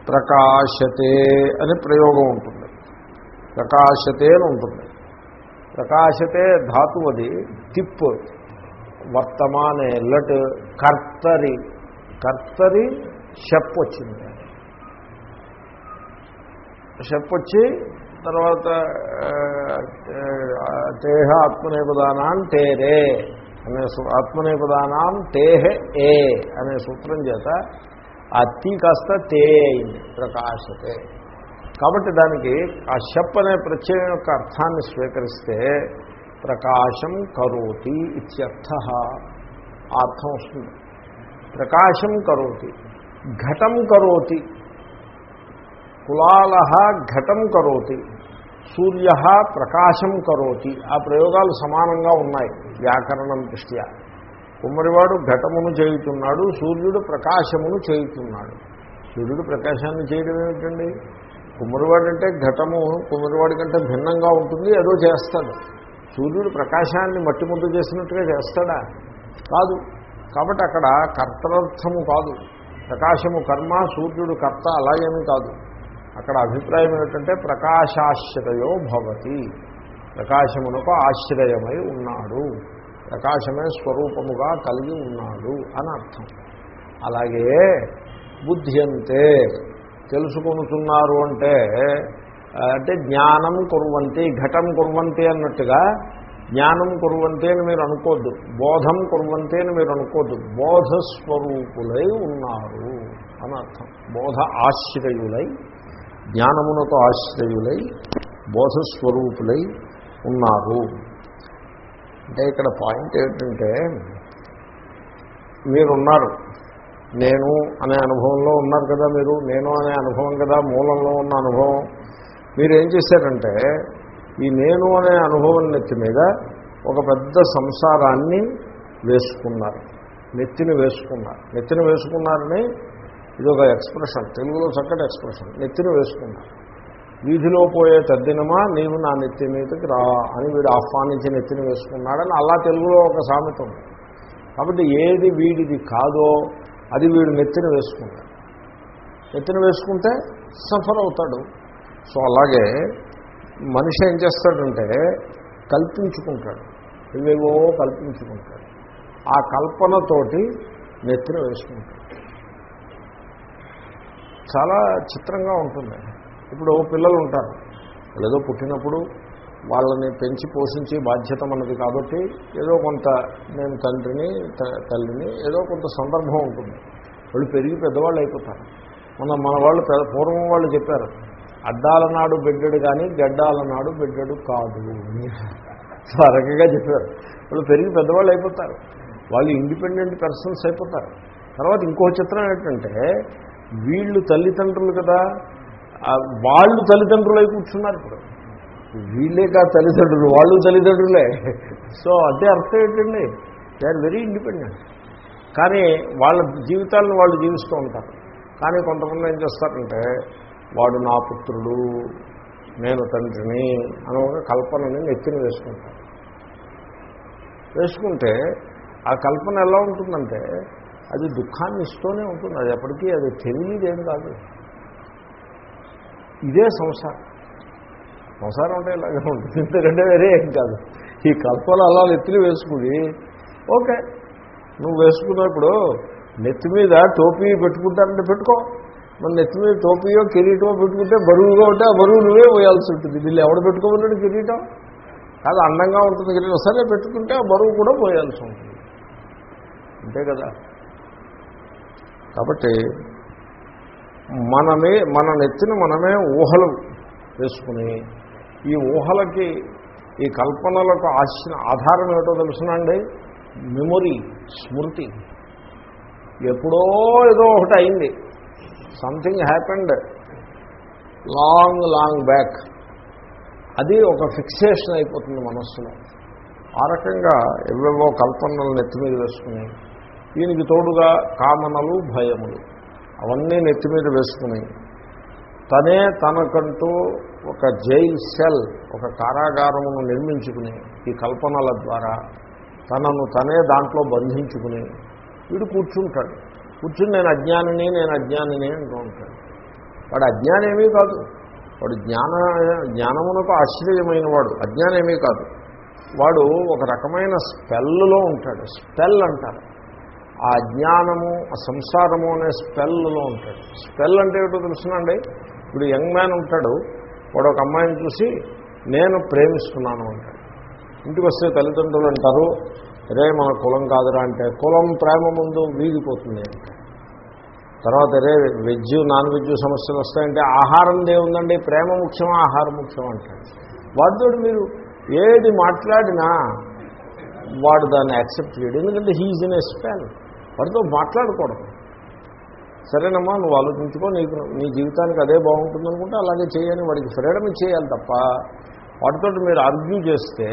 Speaker 1: ప్రకాశతే అనే ప్రయోగం ఉంటుంది. ప్రకాశతే అని ఉంటుంది. ప్రకాశతే ధాతువు అది తిప్ వర్తమానే లట్ కర్తరి కర్తరి షప్ వచ్చింది. షప్ వచ్చి తర్వాత ఆ, తేహ ఆత్మనేపదానాం తేరే. అనే సూ- ఆత్మనేపదానాం తేహ ఏ అనే సూత్రం చేత ఆ తీ కాస్త తే అయింది ప్రకాశతే. కాబట్టి దానికి ఆ షప్ అనే ప్రత్యయం యొక్క అర్థాన్ని స్వీకరిస్తే ప్రకాశం కరోతి ఇత్యర్థ అర్థం వస్తుంది. ప్రకాశం కరోతి ఘటం కరోతి కులాల ఘటం కరోతి సూర్య ప్రకాశం కరోతి. ఆ ప్రయోగాలు సమానంగా ఉన్నాయి వ్యాకరణం దృష్ట్యా. కుమ్మరివాడు ఘటమును చేయుతున్నాడు సూర్యుడు ప్రకాశమును చేయుతున్నాడు. సూర్యుడు ప్రకాశాన్ని చేయడం ఏమిటండి? కుమ్మరివాడు అంటే ఘటము కుమ్మరివాడి కంటే భిన్నంగా ఉంటుంది ఏదో చేస్తాడు. సూర్యుడు ప్రకాశాన్ని మట్టి ముద్ద చేసినట్టుగా చేస్తాడా? కాదు. కాబట్టి అక్కడ కర్తరర్థము కాదు. ప్రకాశము కర్మ సూర్యుడు కర్త అలాగేమీ కాదు. అక్కడ అభిప్రాయం ఏమిటంటే ప్రకాశాశ్రయో భవతి. ప్రకాశమునకు ఆశ్రయమై ఉన్నాడు. ప్రకాశమే స్వరూపముగా కలిగి ఉన్నాడు అని అర్థం. అలాగే బుద్ధి అంతే తెలుసుకొనుతున్నారు అంటే అంటే జ్ఞానం కుర్వంతి ఘటం కుర్వంతి అన్నట్టుగా జ్ఞానం కుర్వంతి అని మీరు అనుకోద్దు. బోధం కుర్వంతి అని మీరు అనుకోద్దు. బోధస్వరూపులై ఉన్నారు అని అర్థం. బోధ ఆశ్రయులై జ్ఞానమునకు ఆశ్రయులై బోధస్వరూపులై ఉన్నారు. అంటే ఇక్కడ పాయింట్ ఏంటంటే మీరున్నారు. నేను అనే అనుభవంలో ఉన్నారు కదా మీరు నేను అనే అనుభవం కదా మూలంలో ఉన్న అనుభవం. మీరు ఏం చేశారంటే ఈ నేను అనే అనుభవం నెత్తి మీద ఒక పెద్ద సంసారాన్ని వేసుకున్నారు. నెత్తిని వేసుకున్నారు. నెత్తిని వేసుకున్నారని ఇది ఒక ఎక్స్ప్రెషన్. తెలుగులో చక్కటి ఎక్స్ప్రెషన్. నెత్తిని వేసుకున్నారు వీధిలో పోయే తద్దినమా నీవు నా నెత్తి మీదకి రా అని వీడు ఆహ్వానించి నెత్తిని వేసుకున్నాడని అలా తెలుగులో ఒక సామెత ఉంది. కాబట్టి ఏది వీడిది కాదో అది వీడు నెత్తిన వేసుకుంటాడు. నెత్తిన వేసుకుంటే సఫర్ అవుతాడు. సో అలాగే మనిషి ఏం చేస్తాడంటే కల్పించుకుంటాడు. ఇవేవో కల్పించుకుంటాడు. ఆ కల్పనతోటి నెత్తిన వేసుకుంటాడు. చాలా చిత్రంగా ఉంటుంది. ఇప్పుడు పిల్లలు ఉంటారు. ఏదో పుట్టినప్పుడు వాళ్ళని పెంచి పోషించి బాధ్యత మనది కాబట్టి ఏదో కొంత నేను తండ్రిని త- తల్లిని ఏదో కొంత సందర్భం ఉంటుంది. వాళ్ళు పెరిగి పెద్దవాళ్ళు అయిపోతారు. మన మన వాళ్ళు పెద్ద పూర్వం వాళ్ళు చెప్పారు అడ్డాల నాడు బిడ్డడు కానీ గడ్డాల నాడు బిడ్డడు కాదు. సో ఆ రకంగా చెప్పారు. వాళ్ళు పెరిగి పెద్దవాళ్ళు అయిపోతారు. వాళ్ళు ఇండిపెండెంట్ పర్సన్స్ అయిపోతారు. తర్వాత ఇంకో చిత్రం ఏంటంటే వీళ్ళు తల్లిదండ్రులు కదా. వాళ్ళు తల్లిదండ్రులై కూర్చున్నారు ఇప్పుడు. వీళ్ళేగా తల్లిదండ్రులు వాళ్ళు తల్లిదండ్రులే. సో అంటే అర్థం ఏంటండి? దే ఆర్ వెరీ ఇండిపెండెంట్ కానీ వాళ్ళ జీవితాలను వాళ్ళు జీవిస్తూ ఉంటారు. కానీ కొంతమంది ఏం చేస్తారంటే వాడు నా పుత్రుడు నేను తండ్రిని అని ఒక కల్పనని నెత్తిన వేసుకుంటాను వేసుకుంటే ఆ కల్పన ఎలా ఉంటుందంటే అది దుఃఖాన్ని ఇస్తూనే ఉంటుంది. అది ఎప్పటికీ అది తెలియదేం కాదు. ఇదే సంసారం. సంసారం అంటే ఇలాగే ఉంటుంది. ఎందుకంటే వేరే ఏం కాదు. ఈ కల్పన అలా నెత్తిని వేసుకుని ఓకే నువ్వు వేసుకున్నప్పుడు నెత్తి మీద టోపీ పెట్టుకుంటానంటే పెట్టుకో. మన నెత్తి మీద టోపీయో కిరీటమో పెట్టుకుంటే బరువుగా ఉంటే ఆ బరువు నువ్వే పోయాల్సి ఉంటుంది. వీళ్ళు ఎవడు పెట్టుకోమన్నాడు కిరీటం? కాదు అందంగా ఉంటుంది కిరీటం. సరే పెట్టుకుంటే ఆ బరువు కూడా పోయాల్సి ఉంటుంది. అంతే కదా? కాబట్టి మనమే మన నెత్తిన మనమే ఊహలు వేసుకుని ఈ ఊహలకి ఈ కల్పనలకు ఆశ్ర ఆధారం ఏమిటో తెలుసునండి మెమొరీ స్మృతి. ఎప్పుడో ఏదో ఒకటి అయింది. Something happened long long back. అది ఒక ఫిక్సేషన్ అయిపోతుంది మనస్సులో. ఆ రకంగా ఎవేవో కల్పనలు నెత్తి మీద వేసుకుని దీనికి తోడుగా కామనలు భయములు అవన్నీ నెత్తి మీద వేసుకుని తనే తనకంటూ ఒక జైల్ సెల్ ఒక కారాగారమును నిర్మించుకుని ఈ కల్పనల ద్వారా తనను తనే దాంట్లో బంధించుకుని వీడు కూర్చుంటాడు. కూర్చుని నేను అజ్ఞానిని నేను అజ్ఞానిని అంటూ ఉంటాడు. వాడు అజ్ఞానేమీ కాదు. వాడు జ్ఞాన జ్ఞానమునకు ఆశ్చర్యమైన వాడు. అజ్ఞానేమీ కాదు. వాడు ఒక రకమైన స్పెల్లో ఉంటాడు. స్పెల్ అంటారు. ఆ అజ్ఞానము ఆ సంసారము అనే స్పెల్లో ఉంటాడు. స్పెల్ అంటే ఏమిటో తెలుసునండి? ఇప్పుడు యంగ్ మ్యాన్ ఉంటాడు వాడు ఒక అమ్మాయిని చూసి నేను ప్రేమిస్తున్నాను అంటాడు. ఇంటికి వస్తే తల్లిదండ్రులు అంటారు రే మన కులం కాదురా అంటే కులం ప్రేమ ముందు వీగిపోతుంది అంటే తర్వాత రే వెజ్ నాన్ వెజ్ సమస్యలు వస్తాయంటే ఆహారం దేవుందండి ప్రేమ ముఖ్యమా ఆహారం ముఖ్యం అంటాడు. వాటితో మీరు ఏది మాట్లాడినా వాడు దాన్ని యాక్సెప్ట్ చేయడు. ఎందుకంటే హీజ్ ఇన్ ఎ స్పెల్. వాటితో మాట్లాడకూడదు. సరేనమ్మా నువ్వు ఆలోచించుకో నీకు నీ జీవితానికి అదే బాగుంటుంది అనుకుంటే అలాగే చేయని వాడికి ఫ్రీడమ్ ఇచ్చేయాలి తప్ప వాటితో మీరు ఆర్గ్యూ చేస్తే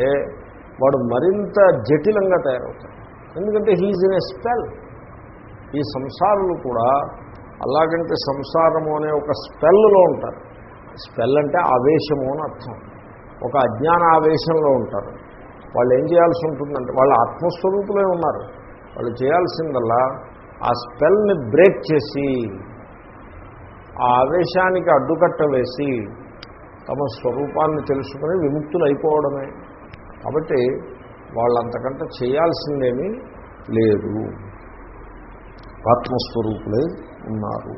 Speaker 1: వాడు మరింత జటిలంగా తయారవుతాడు. ఎందుకంటే హీజ్ ఇన్ ఎ స్పెల్. ఈ సంసారులు కూడా అలాగంటే సంసారము అనే ఒక స్పెల్లో ఉంటారు. స్పెల్ అంటే ఆవేశము అని అర్థం. ఒక అజ్ఞాన ఆవేశంలో ఉంటారు. వాళ్ళు ఏం చేయాల్సి ఉంటుందంటే వాళ్ళ ఆత్మస్వరూపులే ఉన్నారు. వాళ్ళు చేయాల్సిందల్లా ఆ స్పెల్ని బ్రేక్ చేసి ఆ ఆవేశానికి అడ్డుకట్ట వేసి తమ స్వరూపాన్ని తెలుసుకుని విముక్తులు అయిపోవడమే కాబట్టి వాళ్ళంతకంటే చేయాల్సిందేమీ లేదు. ఆత్మస్వరూపులై ఉన్నారు.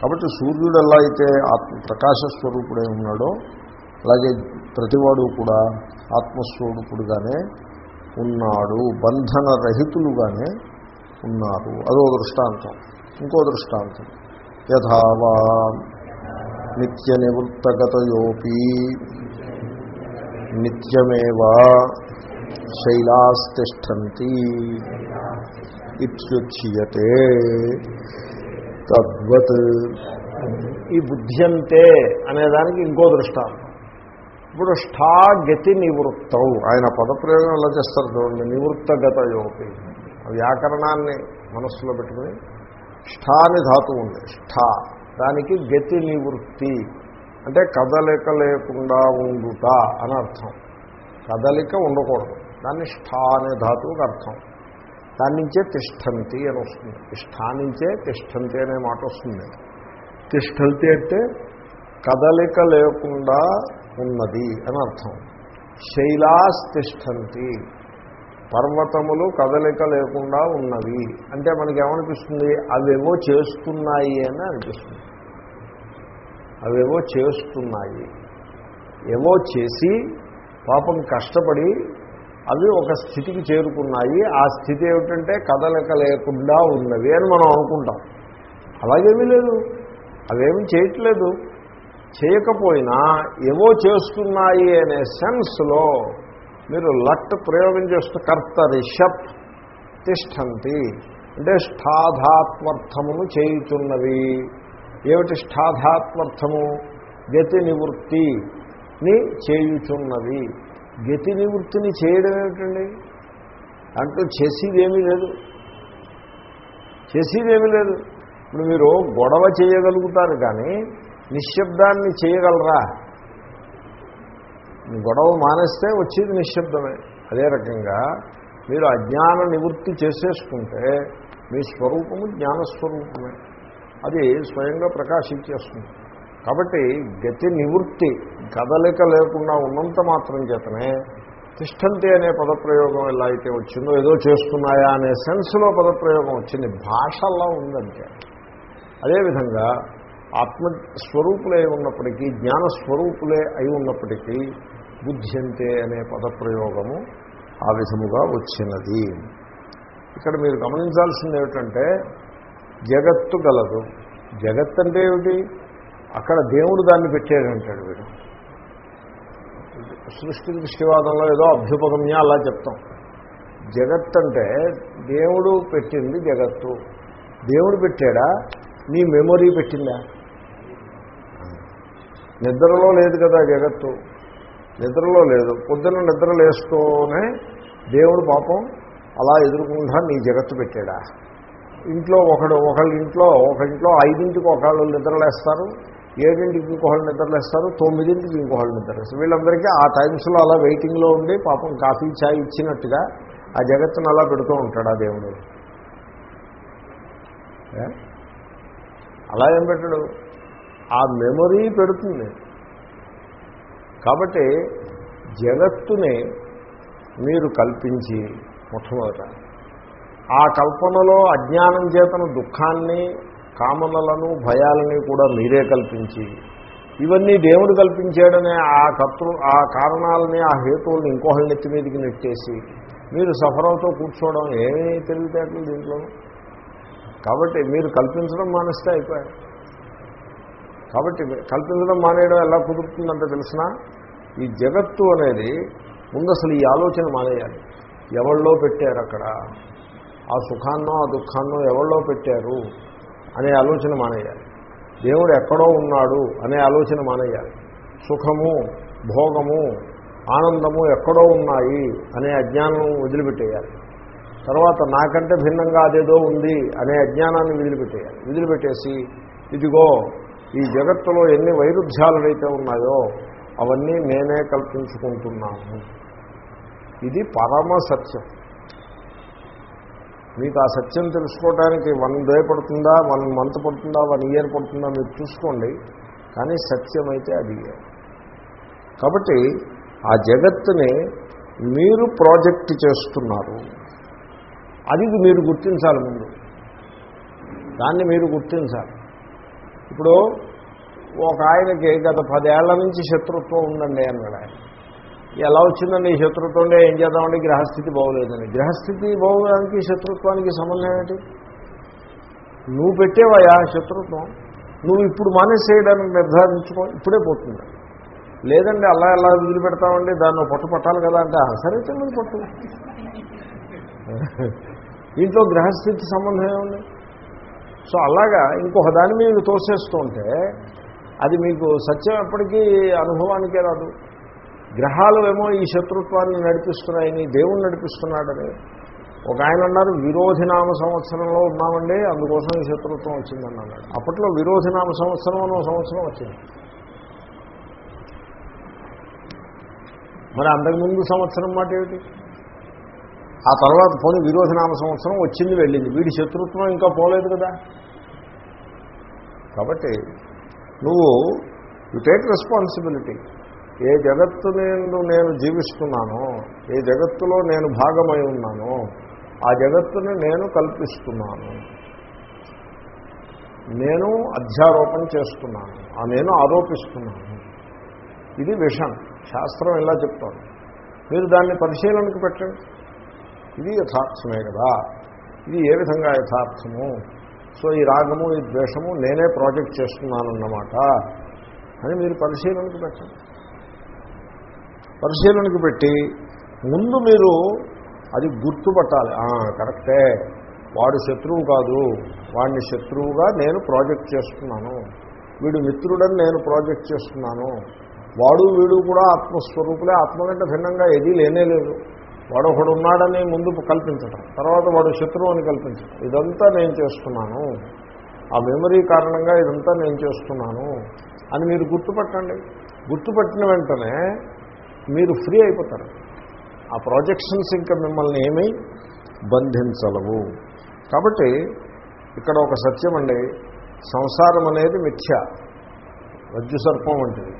Speaker 1: కాబట్టి సూర్యుడు ఎలా అయితే ఆత్మ ప్రకాశ స్వరూపుడై ఉన్నాడో అలాగే ప్రతివాడు కూడా ఆత్మస్వరూపుడుగానే ఉన్నాడు బంధన రహితులుగానే ఉన్నారు. అదో దృష్టాంతం. ఇంకో దృష్టాంతం. యథావా నిత్య నివృత్తగతయోపి నిత్యమేవా శైలాస్తిష్టంతి ఇత్యుచ్యతే తద్వత్. ఈ బుద్ధ్యంతే అనేదానికి ఇంకో దృష్టాంతం. ఇప్పుడు స్థా గతి నివృత్తవు ఆయన పదప్రయోగం ఎలా చేస్తారు చూడండి నివృత్తగత యోపి వ్యాకరణాన్ని మనస్సులో పెట్టుకుని అని ధాతువు ఉంది. స్థా దానికి గతి నివృత్తి. అంటే కదలిక లేకుండా ఉండుట అని అర్థం. కదలిక ఉండకూడదు. దాన్ని ష్ఠా అనే ధాతువుకి అర్థం. దాని నుంచే తిష్టంతి అని వస్తుంది. ష్ఠా నుంచే తిష్టంతి అనే మాట వస్తుంది. తిష్టంతి అంటే కదలిక లేకుండా ఉన్నది అని అర్థం. శైలాస్తిష్టంతి. పర్వతములు కదలిక లేకుండా ఉన్నవి. అంటే మనకి ఏమనిపిస్తుంది? అవేవో చేస్తున్నాయి అని అనిపిస్తుంది. అవేవో చేస్తున్నాయి. ఏవో చేసి పాపం కష్టపడి అవి ఒక స్థితికి చేరుకున్నాయి. ఆ స్థితి ఏమిటంటే కదలిక లేకుండా ఉన్నవి అని మనం అనుకుంటాం. అలాగేమీ లేదు. అవేమి చేయట్లేదు. చేయకపోయినా ఏవో చేస్తున్నాయి అనే సెన్స్లో మీరు లట్ ప్రయోగం చేస్తూ కర్త రిషప్ తిష్టంతి. అంటే ష్ఠాధాత్మర్థమును చేయుతున్నవి ఏమిటి స్థాధాత్మర్థము గతి నివృత్తిని చేయుచున్నది గతి నివృత్తిని చేయడం ఏమిటండి? అంటూ చేసేదేమీ లేదు. చేసేదేమీ లేదు. ఇప్పుడు మీరు గొడవ చేయగలుగుతారు కానీ నిశ్శబ్దాన్ని చేయగలరా? గొడవ మానేస్తే వచ్చేది నిశ్శబ్దమే. అదే రకంగా మీరు అజ్ఞాన నివృత్తి చేసేసుకుంటే మీ స్వరూపము జ్ఞానస్వరూపమే. అది స్వయంగా ప్రకాశించేస్తుంది. కాబట్టి గతి నివృత్తి కదలిక లేకుండా ఉన్నంత మాత్రం చేతనే తిష్టంతి అనే పదప్రయోగం ఎలా అయితే వచ్చిందో ఏదో చేస్తున్నాయా అనే సెన్స్లో పదప్రయోగం వచ్చింది. భాషలా ఉందంటే. అదేవిధంగా ఆత్మస్వరూపులే ఉన్నప్పటికీ జ్ఞానస్వరూపులే అయి ఉన్నప్పటికీ బుద్ధ్యంతే అనే పదప్రయోగము ఆ విధముగా వచ్చినది. ఇక్కడ మీరు గమనించాల్సింది ఏమిటంటే జగత్తు గలదు. జగత్ అంటే ఏమిటి? అక్కడ దేవుడు దాన్ని పెట్టాడంటాడు వీడు. సృష్టి దృష్టివాదంలో ఏదో అభ్యుపగమ్య అలా చెప్తాం. జగత్ అంటే దేవుడు పెట్టింది జగత్తు. దేవుడు పెట్టాడా? నీ మెమొరీ పెట్టిందా? నిద్రలో లేదు కదా జగత్తు. నిద్రలో లేదు. పొద్దున్న నిద్ర లేస్తూనే దేవుడు పాపం అలా ఎదుర్కొంటా నీ జగత్తు పెట్టాడా? ఇంట్లో ఒకడు ఒకళ్ళ ఇంట్లో ఒక ఇంట్లో ఐదింటికి ఒకళ్ళు నిద్రలేస్తారు ఏడింటికి ఇంకొకళ్ళు నిద్రలేస్తారు తొమ్మిదింటికి ఇంకొకళ్ళు నిద్రలేస్తారు వీళ్ళందరికీ ఆ టైమ్స్లో అలా వెయిటింగ్లో ఉండి పాపం కాఫీ ఛాయ్ ఇచ్చినట్టుగా ఆ జగత్తును అలా పెడుతూ ఉంటాడు ఆ దేవుడు అలా ఏం పెట్టడు? ఆ మెమొరీ పెడుతుంది. కాబట్టి జగత్తుని మీరు కల్పించి మొట్టమొదట. ఆ కల్పనలో అజ్ఞానం చేతను దుఃఖాన్ని కామనలను భయాలని కూడా మీరే కల్పించి ఇవన్నీ దేవుడు కల్పించాడనే ఆ కర్తృ ఆ కారణాలని ఆ హేతువులను ఇంకోహళ్ళ నెత్తి మీదకి నెట్టేసి మీరు సఫరంతో కూర్చోవడం ఏమీ తెలివితేటలు దీంట్లో. కాబట్టి మీరు కల్పించడం మానేస్తే అయిపోయారు. కాబట్టి కల్పించడం మానేయడం ఎలా కుదురుతుందంటే తెలిసిన? ఈ జగత్తు అనేది ముందు అసలు ఈ ఆలోచన మానేయాలి. ఎవళ్ళో పెట్టారు అక్కడ? ఆ సుఖాన్నో ఆ దుఃఖాన్నో ఎవళ్ళో పెట్టారు అనే ఆలోచన మానేయాలి. దేవుడు ఎక్కడో ఉన్నాడు అనే ఆలోచన మానేయాలి. సుఖము భోగము ఆనందము ఎక్కడో ఉన్నాయి అనే అజ్ఞానం వదిలిపెట్టేయాలి. తర్వాత నాకంటే భిన్నంగా అదేదో ఉంది అనే అజ్ఞానాన్ని వదిలిపెట్టేయాలి. వదిలిపెట్టేసి ఇదిగో ఈ జగత్తులో ఎన్ని వైరుధ్యాలనైతే ఉన్నాయో అవన్నీ నేనే కల్పించుకుంటున్నాను. ఇది పరమ సత్యం. మీకు ఆ సత్యం తెలుసుకోవడానికి వన్ డే పడుతుందా వన్ మంత్ పడుతుందా వన్ ఇయర్ పడుతుందా మీరు చూసుకోండి. కానీ సత్యం అయితే అది. కాబట్టి ఆ జగత్తుని మీరు ప్రాజెక్ట్ చేస్తున్నారు. అది మీరు గుర్తించాలి ముందు. దాన్ని మీరు గుర్తించాలి. ఇప్పుడు ఒక ఆయనకి గత పదేళ్ళ నుంచి శత్రుత్వం ఉందండి అన్నాడు ఆయన. ఎలా వచ్చిందండి ఈ శత్రుత్వం ఏం చేద్దామండి? గ్రహస్థితి బాగోలేదని గ్రహస్థితి బాగోడానికి శత్రుత్వానికి సంబంధం ఏమిటి నువ్వు పెట్టేవయా శత్రుత్వం? నువ్వు ఇప్పుడు మానేసేయడానికి నిర్ధారించుకో ఇప్పుడే పోతుంది. లేదండి అలా ఎలా వదిలిపెడతామండి? దాన్ని పట్టు పట్టాలి కదా అంటే "ఆ, సరే చిన్నది పట్టు. [laughs] దీంట్లో గ్రహస్థితి సంబంధం ఏముంది? సో అలాగా ఇంకొక దాని మీద తోసేస్తుంటే అది మీకు సత్యం ఎప్పటికీ అనుభవానికే రాదు. గ్రహాలు ఏమో ఈ శత్రుత్వాన్ని నడిపిస్తున్నాయని దేవుడు నడిపిస్తున్నాడని. ఒక ఆయన అన్నారు విరోధినామ సంవత్సరంలో ఉన్నామండి అందుకోసం ఈ శత్రుత్వం వచ్చిందని అన్నాడు. అప్పట్లో విరోధినామ సంవత్సరం అని ఒక సంవత్సరం వచ్చింది. మరి అంతకుముందు సంవత్సరం మాట ఏమిటి? ఆ తర్వాత పోనీ విరోధనామ సంవత్సరం వచ్చింది వెళ్ళింది. వీడి శత్రుత్వం ఇంకా పోలేదు కదా. కాబట్టి నువ్వు యు టేక్ రెస్పాన్సిబిలిటీ ఏ జగత్తు నేను నేను జీవిస్తున్నానో ఏ జగత్తులో నేను భాగమై ఉన్నానో ఆ జగత్తుని నేను కల్పిస్తున్నాను. నేను అధ్యారోపణ చేస్తున్నాను. ఆ నేను ఆరోపిస్తున్నాను. ఇది విషం శాస్త్రం ఇలా చెప్తాను మీరు దాన్ని పరిశీలనకు పెట్టండి. ఇది యథార్థమే కదా. ఇది ఏ విధంగా యథార్థము? సో ఈ రాగము ఈ ద్వేషము నేనే ప్రాజెక్ట్ చేస్తున్నానన్నమాట అని మీరు పరిశీలనకు పెట్టండి. పరిశీలనకు పెట్టి ముందు మీరు అది గుర్తుపట్టాలి. కరెక్టే. వాడు శత్రువు కాదు. వాడిని శత్రువుగా నేను ప్రాజెక్ట్ చేస్తున్నాను. వీడు మిత్రుడని నేను ప్రాజెక్ట్ చేస్తున్నాను. వాడు వీడు కూడా ఆత్మస్వరూపులే. ఆత్మ కంటే భిన్నంగా ఏదీ లేనే లేదు. వాడు ఒకడు ఉన్నాడని ముందు కల్పించడం తర్వాత వాడు శత్రువు అని కల్పించడం ఇదంతా నేను చేస్తున్నాను. ఆ మెమరీ కారణంగా ఇదంతా నేను చేస్తున్నాను అని మీరు గుర్తుపట్టండి. గుర్తుపట్టిన వెంటనే మీరు ఫ్రీ అయిపోతారు. ఆ ప్రాజెక్షన్స్ ఇంకా మిమ్మల్ని ఏమీ బంధించలవు. కాబట్టి ఇక్కడ ఒక సత్యం అండి. సంసారం అనేది మిథ్య. రజ్జు సర్పం వంటిది.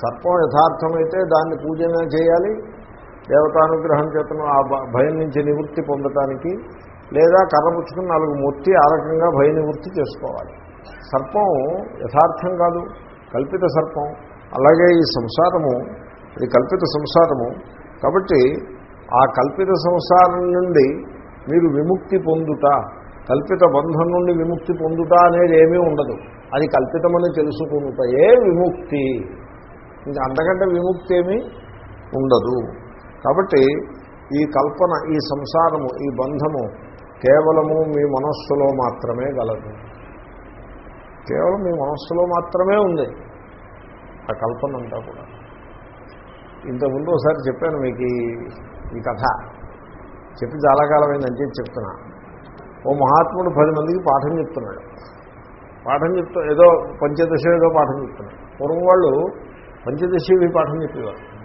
Speaker 1: సర్పం యథార్థమైతే దాన్ని పూజన చేయాలి దేవతానుగ్రహం చేతను ఆ భ- భయం నుంచి నివృత్తి పొందటానికి లేదా కర్రపుచ్చుకుని నాలుగు మొత్తి ఆ రకంగా భయ నివృత్తి చేసుకోవాలి. సర్పం యథార్థం కాదు కల్పిత సర్పం. అలాగే ఈ సంసారము ఇది కల్పిత సంసారము. కాబట్టి ఆ కల్పిత సంసారం నుండి మీరు విముక్తి పొందుట కల్పిత బంధం నుండి విముక్తి పొందుట అనేది ఏమీ ఉండదు. అది కల్పితమని తెలుసుకుంట ఏ విముక్తి. ఇంకా అంతకంటే విముక్తి ఏమీ ఉండదు. కాబట్టి ఈ కల్పన ఈ సంసారము ఈ బంధము కేవలము మీ మనస్సులో మాత్రమే గలదు. కేవలం మీ మనస్సులో మాత్రమే ఉంది. ఆ కల్పన అంతా కూడా. ఇంతకుముందు ఒకసారి చెప్పాను మీకు ఈ- ఈ కథ. చెప్పి చాలా కాలమైందని చెప్పి చెప్తున్నా. ఓ మహాత్ముడు పది మందికి పాఠం చెప్తున్నాడు. పాఠం చెప్తా ఏదో పంచదశ ఏదో పాఠం చెప్తున్నాడు. పూర్వం వాళ్ళు పంచదశి పాఠం చెప్పేవారు.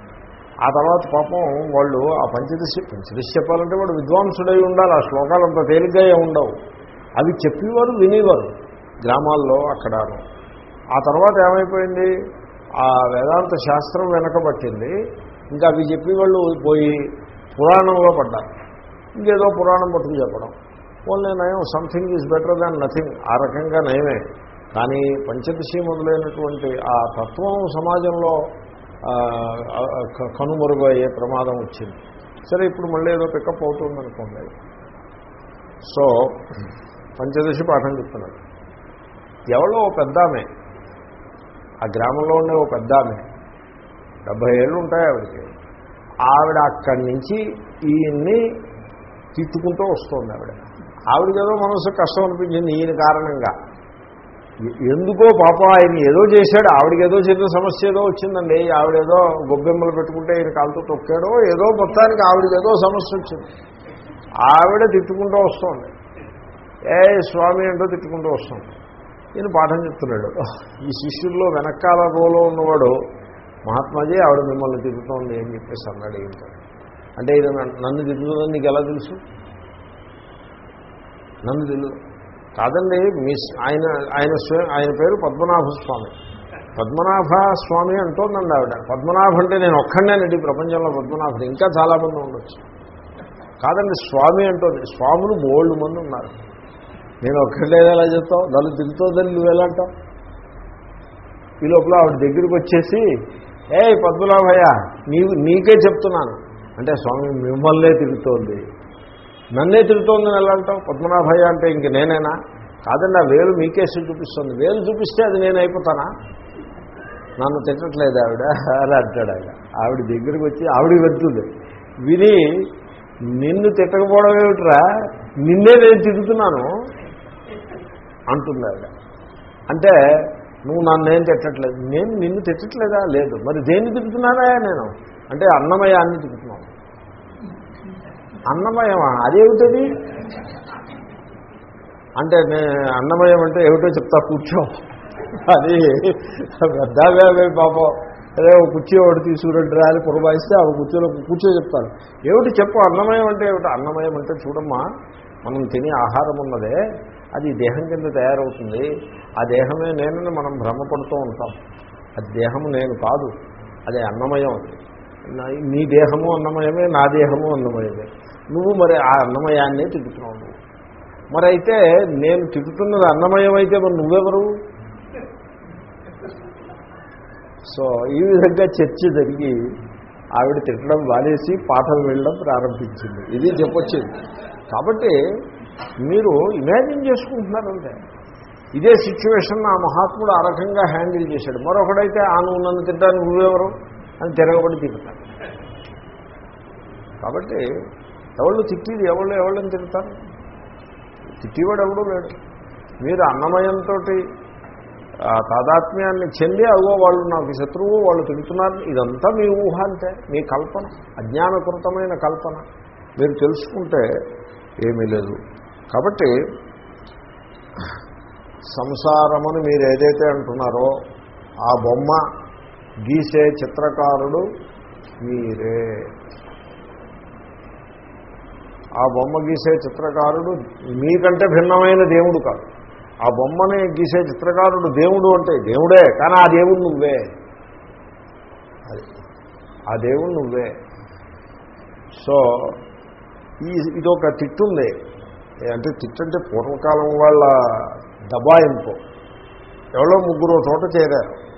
Speaker 1: ఆ తర్వాత పాపం వాళ్ళు ఆ పంచదశి పంచదశి చెప్పాలంటే వాడు విద్వాంసుడై ఉండాలి. ఆ శ్లోకాలు అంత తేలిగ్గా ఉండవు. అవి చెప్పేవారు వినేవారు. గ్రామాల్లో అక్కడ ఆ తర్వాత ఏమైపోయింది? ఆ వేదాంత శాస్త్రం వెనకబట్టింది. ఇంకా అవి చెప్పేవాళ్ళు పోయి పురాణంలో పడ్డారు. ఇంకేదో పురాణం పట్టుకు చెప్పడం. ఓన్లీ నయం something is better than nothing ఆ రకంగా నయమే. కానీ పంచదశి మొదలైనటువంటి ఆ తత్వం సమాజంలో కనుమరుగు అయ్యే ప్రమాదం వచ్చింది. సరే ఇప్పుడు మళ్ళీ ఏదో పికప్ అవుతుంది అనుకోండి సో పంచదశి పాఠం చెప్తున్నాడు. ఎవరో ఓ పెద్ద ఆమె ఆ గ్రామంలో ఉండే ఓ పెద్ద ఆమె డెబ్భై ఏళ్ళు ఉంటాయి ఆవిడకి. ఆవిడ అక్కడి నుంచి ఈయన్ని తిట్టుకుంటూ వస్తుంది ఆవిడ. ఆవిడకి ఏదో మనసు కష్టం అనిపించింది ఈయన కారణంగా. ఎందుకో పాప ఆయన ఏదో చేశాడు ఆవిడకి ఏదో చిన్న సమస్య ఏదో వచ్చిందండి. ఆవిడేదో గొబ్బెమ్మలు పెట్టుకుంటే ఈయన కాలుతో తొక్కాడో ఏదో మొత్తానికి ఆవిడకి ఏదో సమస్య వచ్చింది. ఆవిడ తిట్టుకుంటూ వస్తుంది. ఏ స్వామి అంటూ తిట్టుకుంటూ వస్తుంది. ఈయన పాఠం చెప్తున్నాడు. ఈ శిష్యుల్లో వెనకాల రోలో ఉన్నవాడు మహాత్మాజీ ఆవిడ మిమ్మల్ని తిరుగుతోంది అని చెప్పేసి అన్నాడు ఏంటో అంటే ఇది నన్ను- నన్ను తిరుగుతుందని నీకు ఎలా తెలుసు? నన్ను తెలుగు కాదండి మిస్ ఆయన ఆయన ఆయన పేరు పద్మనాభ స్వామి. పద్మనాభ స్వామి అంటోందండి ఆవిడ. పద్మనాభ అంటే నేను ఒక్కడేనండి ప్రపంచంలో పద్మనాభుడు. ఇంకా చాలామంది ఉండొచ్చు. కాదండి స్వామి అంటోంది. స్వాములు బోల్డ్ మంది ఉన్నారు. నేను ఒక్కడే ఎలా చెప్తావు? దాన్ని తిరుగుతోందని నువ్వు ఎలా అంటావు? ఈ లోపల ఆవిడ దగ్గరికి వచ్చేసి ఏ పద్మనాభయ్య నీవు నీకే చెప్తున్నాను. అంటే స్వామి మిమ్మల్నే తిరుగుతోంది నన్నే తిరుగుతోందని ఎలా అంటావు? పద్మనాభయ్య అంటే ఇంక నేనేనా? కాదండి ఆ వేలు మీకేసి చూపిస్తుంది. వేలు చూపిస్తే అది నేను అయిపోతానా? నన్ను తిట్టట్లేదు ఆవిడ అని అంటాడు ఆయన. ఆవిడ దగ్గరికి వచ్చి ఆవిడ వెళ్తుంది. విని నిన్ను తిట్టకపోవడం ఏమిట్రా? నిన్నే నేను తిరుగుతున్నాను అంటుంది ఆవిడ. అంటే నువ్వు నన్ను ఏం తిట్టట్లేదు? నేను నిన్ను తిట్టట్లేదా? లేదు. మరి దేన్ని తిరుగుతున్నానా నేను? అంటే అన్నమయాన్ని తిరుగుతున్నాను అన్నమయమా? అదేమిటది అంటే నేను అన్నమయం అంటే ఏమిటో చెప్తా కూర్చో. అది పెద్దవే పాపం. అదే ఒక కుర్చీ ఒకటి తీసుకురండి రాలి పురమాయిస్తే ఆ కుర్చీలో కూర్చో చెప్తాను ఏమిటి చెప్పు అన్నమయం అంటే ఏమిటి? అన్నమయం అంటే చూడమ్మా మనం తినే ఆహారం ఉన్నదే అది దేహం కింద తయారవుతుంది. ఆ దేహమే నేనని మనం భ్రమపడుతూ ఉంటాం. అది దేహము నేను కాదు అదే అన్నమయం. నీ దేహము అన్నమయమే నా దేహము అన్నమయమే. నువ్వు మరి ఆ అన్నమయాన్నే తిరుగుతున్నావు మరి అయితే నేను తిరుగుతున్నది అన్నమయం అయితే మరి నువ్వెవరు? సో ఈ విధంగా చర్చ జరిగి ఆవిడ తిట్టడం వాలేసి పాఠం వెళ్ళడం ప్రారంభించింది. ఇది చెప్పొచ్చింది. కాబట్టి మీరు ఇమాజిన్ చేసుకుంటున్నారంటే. ఇదే సిచ్యువేషన్ ఆ మహాత్ముడు ఆ రకంగా హ్యాండిల్ చేశాడు. మరొకడైతే ఆ నువ్వు నన్ను నువ్వెవరు? అని తిరగబడి తిరుగుతాడు కాబట్టి ఎవళ్ళు తిట్టిది ఎవళ్ళు ఎవళ్ళని తింటారు తిట్టివాడు ఎవడూ లేడు. మీరు అన్నమయంతో తాదాత్మ్యాన్ని చెంది అగో వాళ్ళు నాకు శత్రువు వాళ్ళు తిడుతున్నారు. ఇదంతా మీ ఊహ అంతే మీ కల్పన అజ్ఞానకృతమైన కల్పన. మీరు తెలుసుకుంటే ఏమీ లేదు. కాబట్టి సంసారమని మీరు ఏదైతే అంటున్నారో ఆ బొమ్మ గీసే చిత్రకారుడు మీరే. ఆ బొమ్మ గీసే చిత్రకారుడు మీకంటే భిన్నమైన దేవుడు కాదు. ఆ బొమ్మని గీసే చిత్రకారుడు దేవుడు అంటే దేవుడే కానీ ఆ దేవుడు నువ్వే. అది ఆ దేవుడు నువ్వే. సో ఈ ఇదొక తిట్టుంది. అంటే తిట్టు అంటే పూర్వకాలం వాళ్ళ దబాయింపు. ఎవరో ముగ్గురు ఒక చోట చేరారు.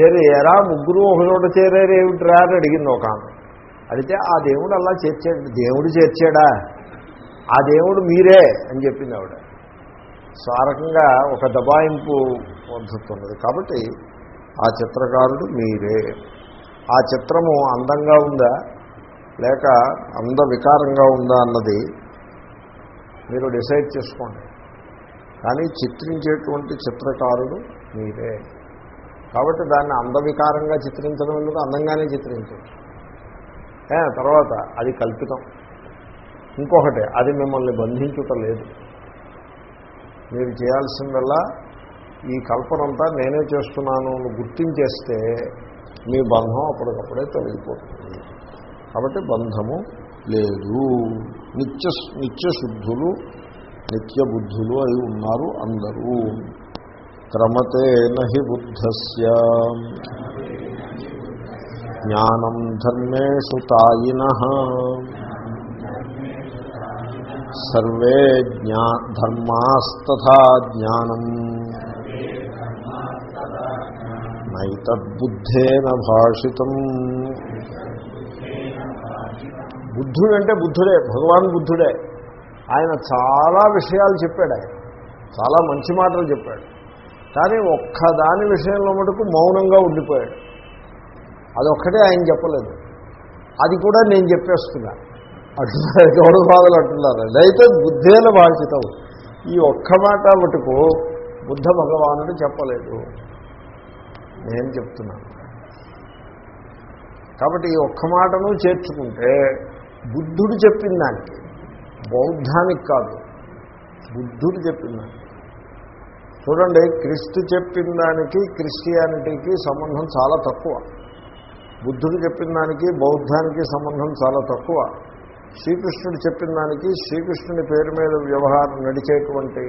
Speaker 1: చేరి ఎరా ముగ్గురు ఒక చోట చేరారు ఏమిట్రా అని అడిగింది ఒక ఆమె. అడిగితే ఆ దేవుడు అలా చేర్చాడు దేవుడు చేర్చాడా? ఆ దేవుడు మీరే అని చెప్పింది ఆవిడ. సో ఆ రకంగా ఒక దబాయింపు పద్ధతి ఉన్నది కాబట్టి ఆ చిత్రకారుడు మీరే. ఆ చిత్రము అందంగా ఉందా? లేక అంద వికారంగా ఉందా అన్నది మీరు డిసైడ్ చేసుకోండి. కానీ చిత్రించేటువంటి చిత్రకారుడు మీరే. కాబట్టి దాన్ని అందవికారంగా చిత్రించడం ఎందుకు? అందంగానే చిత్రించవచ్చు. తర్వాత అది కల్పితం. ఇంకొకటి అది మిమ్మల్ని బంధించుట లేదు. మీరు చేయాల్సిందల్లా ఈ కల్పనంతా నేనే చేస్తున్నాను గుర్తించేస్తే మీ బంధం అప్పటికప్పుడే తొలగిపోతుంది. కాబట్టి బంధము లేదు. నిత్య నిత్యశుద్ధులు నిత్య బుద్ధులు అయి ఉన్నారు అందరూ. క్రమతే నహి బుద్ధస్య. జ్ఞానం ధర్మేషు తాయిన సర్వే జ్ఞా ధర్మాస్తథా జ్ఞానం నైతద్బుద్ధేన భాషితం బుద్ధుడు అంటే బుద్ధుడే భగవాన్ బుద్ధుడే. ఆయన చాలా విషయాలు చెప్పాడు ఆయన. చాలా మంచి మాటలు చెప్పాడు. కానీ ఒక్కదాని విషయంలో మటుకు మౌనంగా ఉండిపోయాడు. అదొక్కటే ఆయన చెప్పలేదు. అది కూడా నేను చెప్పేస్తున్నా. అంటున్నారు గౌరవ బాధలు అంటున్నారు. అయితే బుద్ధేల బాధితం ఈ ఒక్క మాట మటుకు బుద్ధ భగవానుడు చెప్పలేదు. నేను చెప్తున్నాను కాబట్టి ఈ ఒక్క మాటను చేర్చుకుంటే బుద్ధుడు చెప్పిన దానికి బౌద్ధానికి కాదు. బుద్ధుడు చెప్పిన దానికి. చూడండి క్రీస్తు చెప్పిన దానికి క్రిస్టియానిటీకి సంబంధం చాలా తక్కువ. బుద్ధుడు చెప్పిన దానికి బౌద్ధానికి సంబంధం చాలా తక్కువ. శ్రీకృష్ణుడు చెప్పిన దానికి శ్రీకృష్ణుని పేరు మీద వ్యవహారం నడిచేటువంటి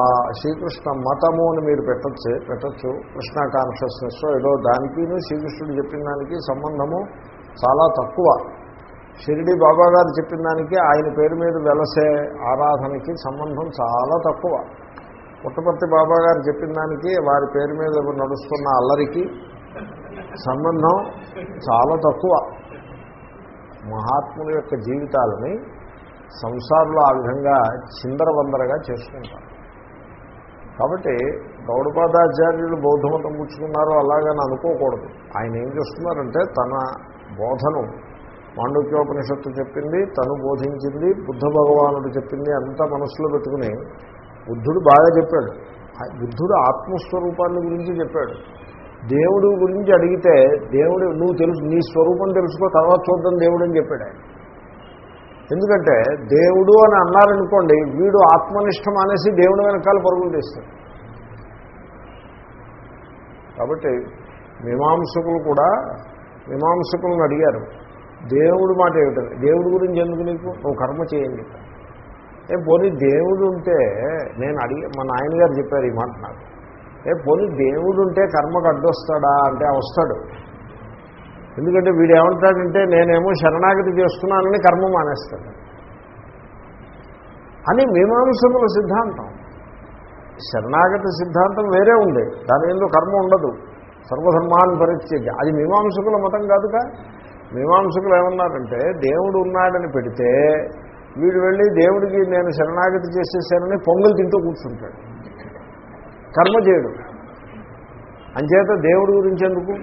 Speaker 1: ఆ శ్రీకృష్ణ మతము అని మీరు పెట్టచ్చు పెట్టచ్చు కృష్ణ కాన్షియస్నెస్ ఏదో దానికి శ్రీకృష్ణుడు చెప్పిన దానికి సంబంధము చాలా తక్కువ. షిరిడి బాబా గారు చెప్పిన దానికి ఆయన పేరు మీద వెలసే ఆరాధనకి సంబంధం చాలా తక్కువ. పుట్టపర్తి బాబా గారు చెప్పిన దానికి వారి పేరు మీద నడుస్తున్న అల్లరికి సంబంధం చాలా తక్కువ. మహాత్ముల యొక్క జీవితాలని సంసారంలో ఆ విధంగా చిందరవందరగా చేసుకుంటారు. కాబట్టి గౌడపాదాచార్యులు బౌద్ధమతం పుచ్చుకున్నారో అలాగని అనుకోకూడదు. ఆయన ఏం చేస్తున్నారంటే తన బోధను మాండూక్యోపనిషత్తు చెప్పింది తను బోధించింది బుద్ధ భగవానుడు చెప్పింది అంతా మనసులో పెట్టుకుని బుద్ధుడు బాగా చెప్పాడు. బుద్ధుడు ఆత్మస్వరూపాన్ని గురించి చెప్పాడు. దేవుడు గురించి అడిగితే దేవుడు నువ్వు తెలుసు నీ స్వరూపం తెలుసుకో తర్వాత చూద్దాం దేవుడు అని చెప్పాడు ఆయన. ఎందుకంటే దేవుడు అని అన్నారనుకోండి వీడు ఆత్మనిష్టం అనేసి దేవుడు వెనకాల పరుగులు తీస్తాడు. కాబట్టి మీమాంసకులు కూడా మీమాంసకులను అడిగారు దేవుడు మాట ఏమిటది దేవుడి గురించి ఎందుకు నీకు? నువ్వు కర్మ చేయండి. ఏ పోనీ దేవుడు ఉంటే నేను అడిగి మా నాయనగారు చెప్పారు ఈ మాట నాకు. ఏ పోనీ దేవుడు ఉంటే కర్మకు అడ్డొస్తాడా అంటే వస్తాడు ఎందుకంటే వీడు ఏమంటాడంటే నేనేమో శరణాగతి చేస్తున్నానని కర్మ మానేస్తాడు. అని మీమాంసముల సిద్ధాంతం. శరణాగతి సిద్ధాంతం వేరే ఉంది. దాని ఏందో కర్మ ఉండదు. సర్వధర్మాన్ని పరిత్యజ. అది మీమాంసకుల మతం కాదుగా? మీమాంసకులు ఏమన్నారంటే దేవుడు ఉన్నాడని పెడితే వీడు వెళ్ళి దేవుడికి నేను శరణాగతి చేసేసానని పొంగల్ తింటూ కూర్చుంటాడు. కర్మ చేయడు. అంచేత దేవుడి గురించి ఎందుకు?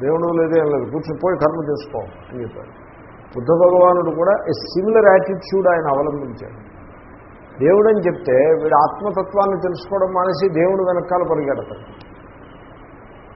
Speaker 1: దేవుడు లేదేం లేదు కూర్చుని పోయి కర్మ చేసుకో అని చెప్పాడు. బుద్ధ భగవానుడు కూడా ఏ సిమిలర్ యాటిట్యూడ్ ఆయన అవలంబించాడు. దేవుడు అని చెప్తే వీడు ఆత్మతత్వాన్ని తెలుసుకోవడం మానేసి దేవుడు వెనకాల పరిగెడతాడు.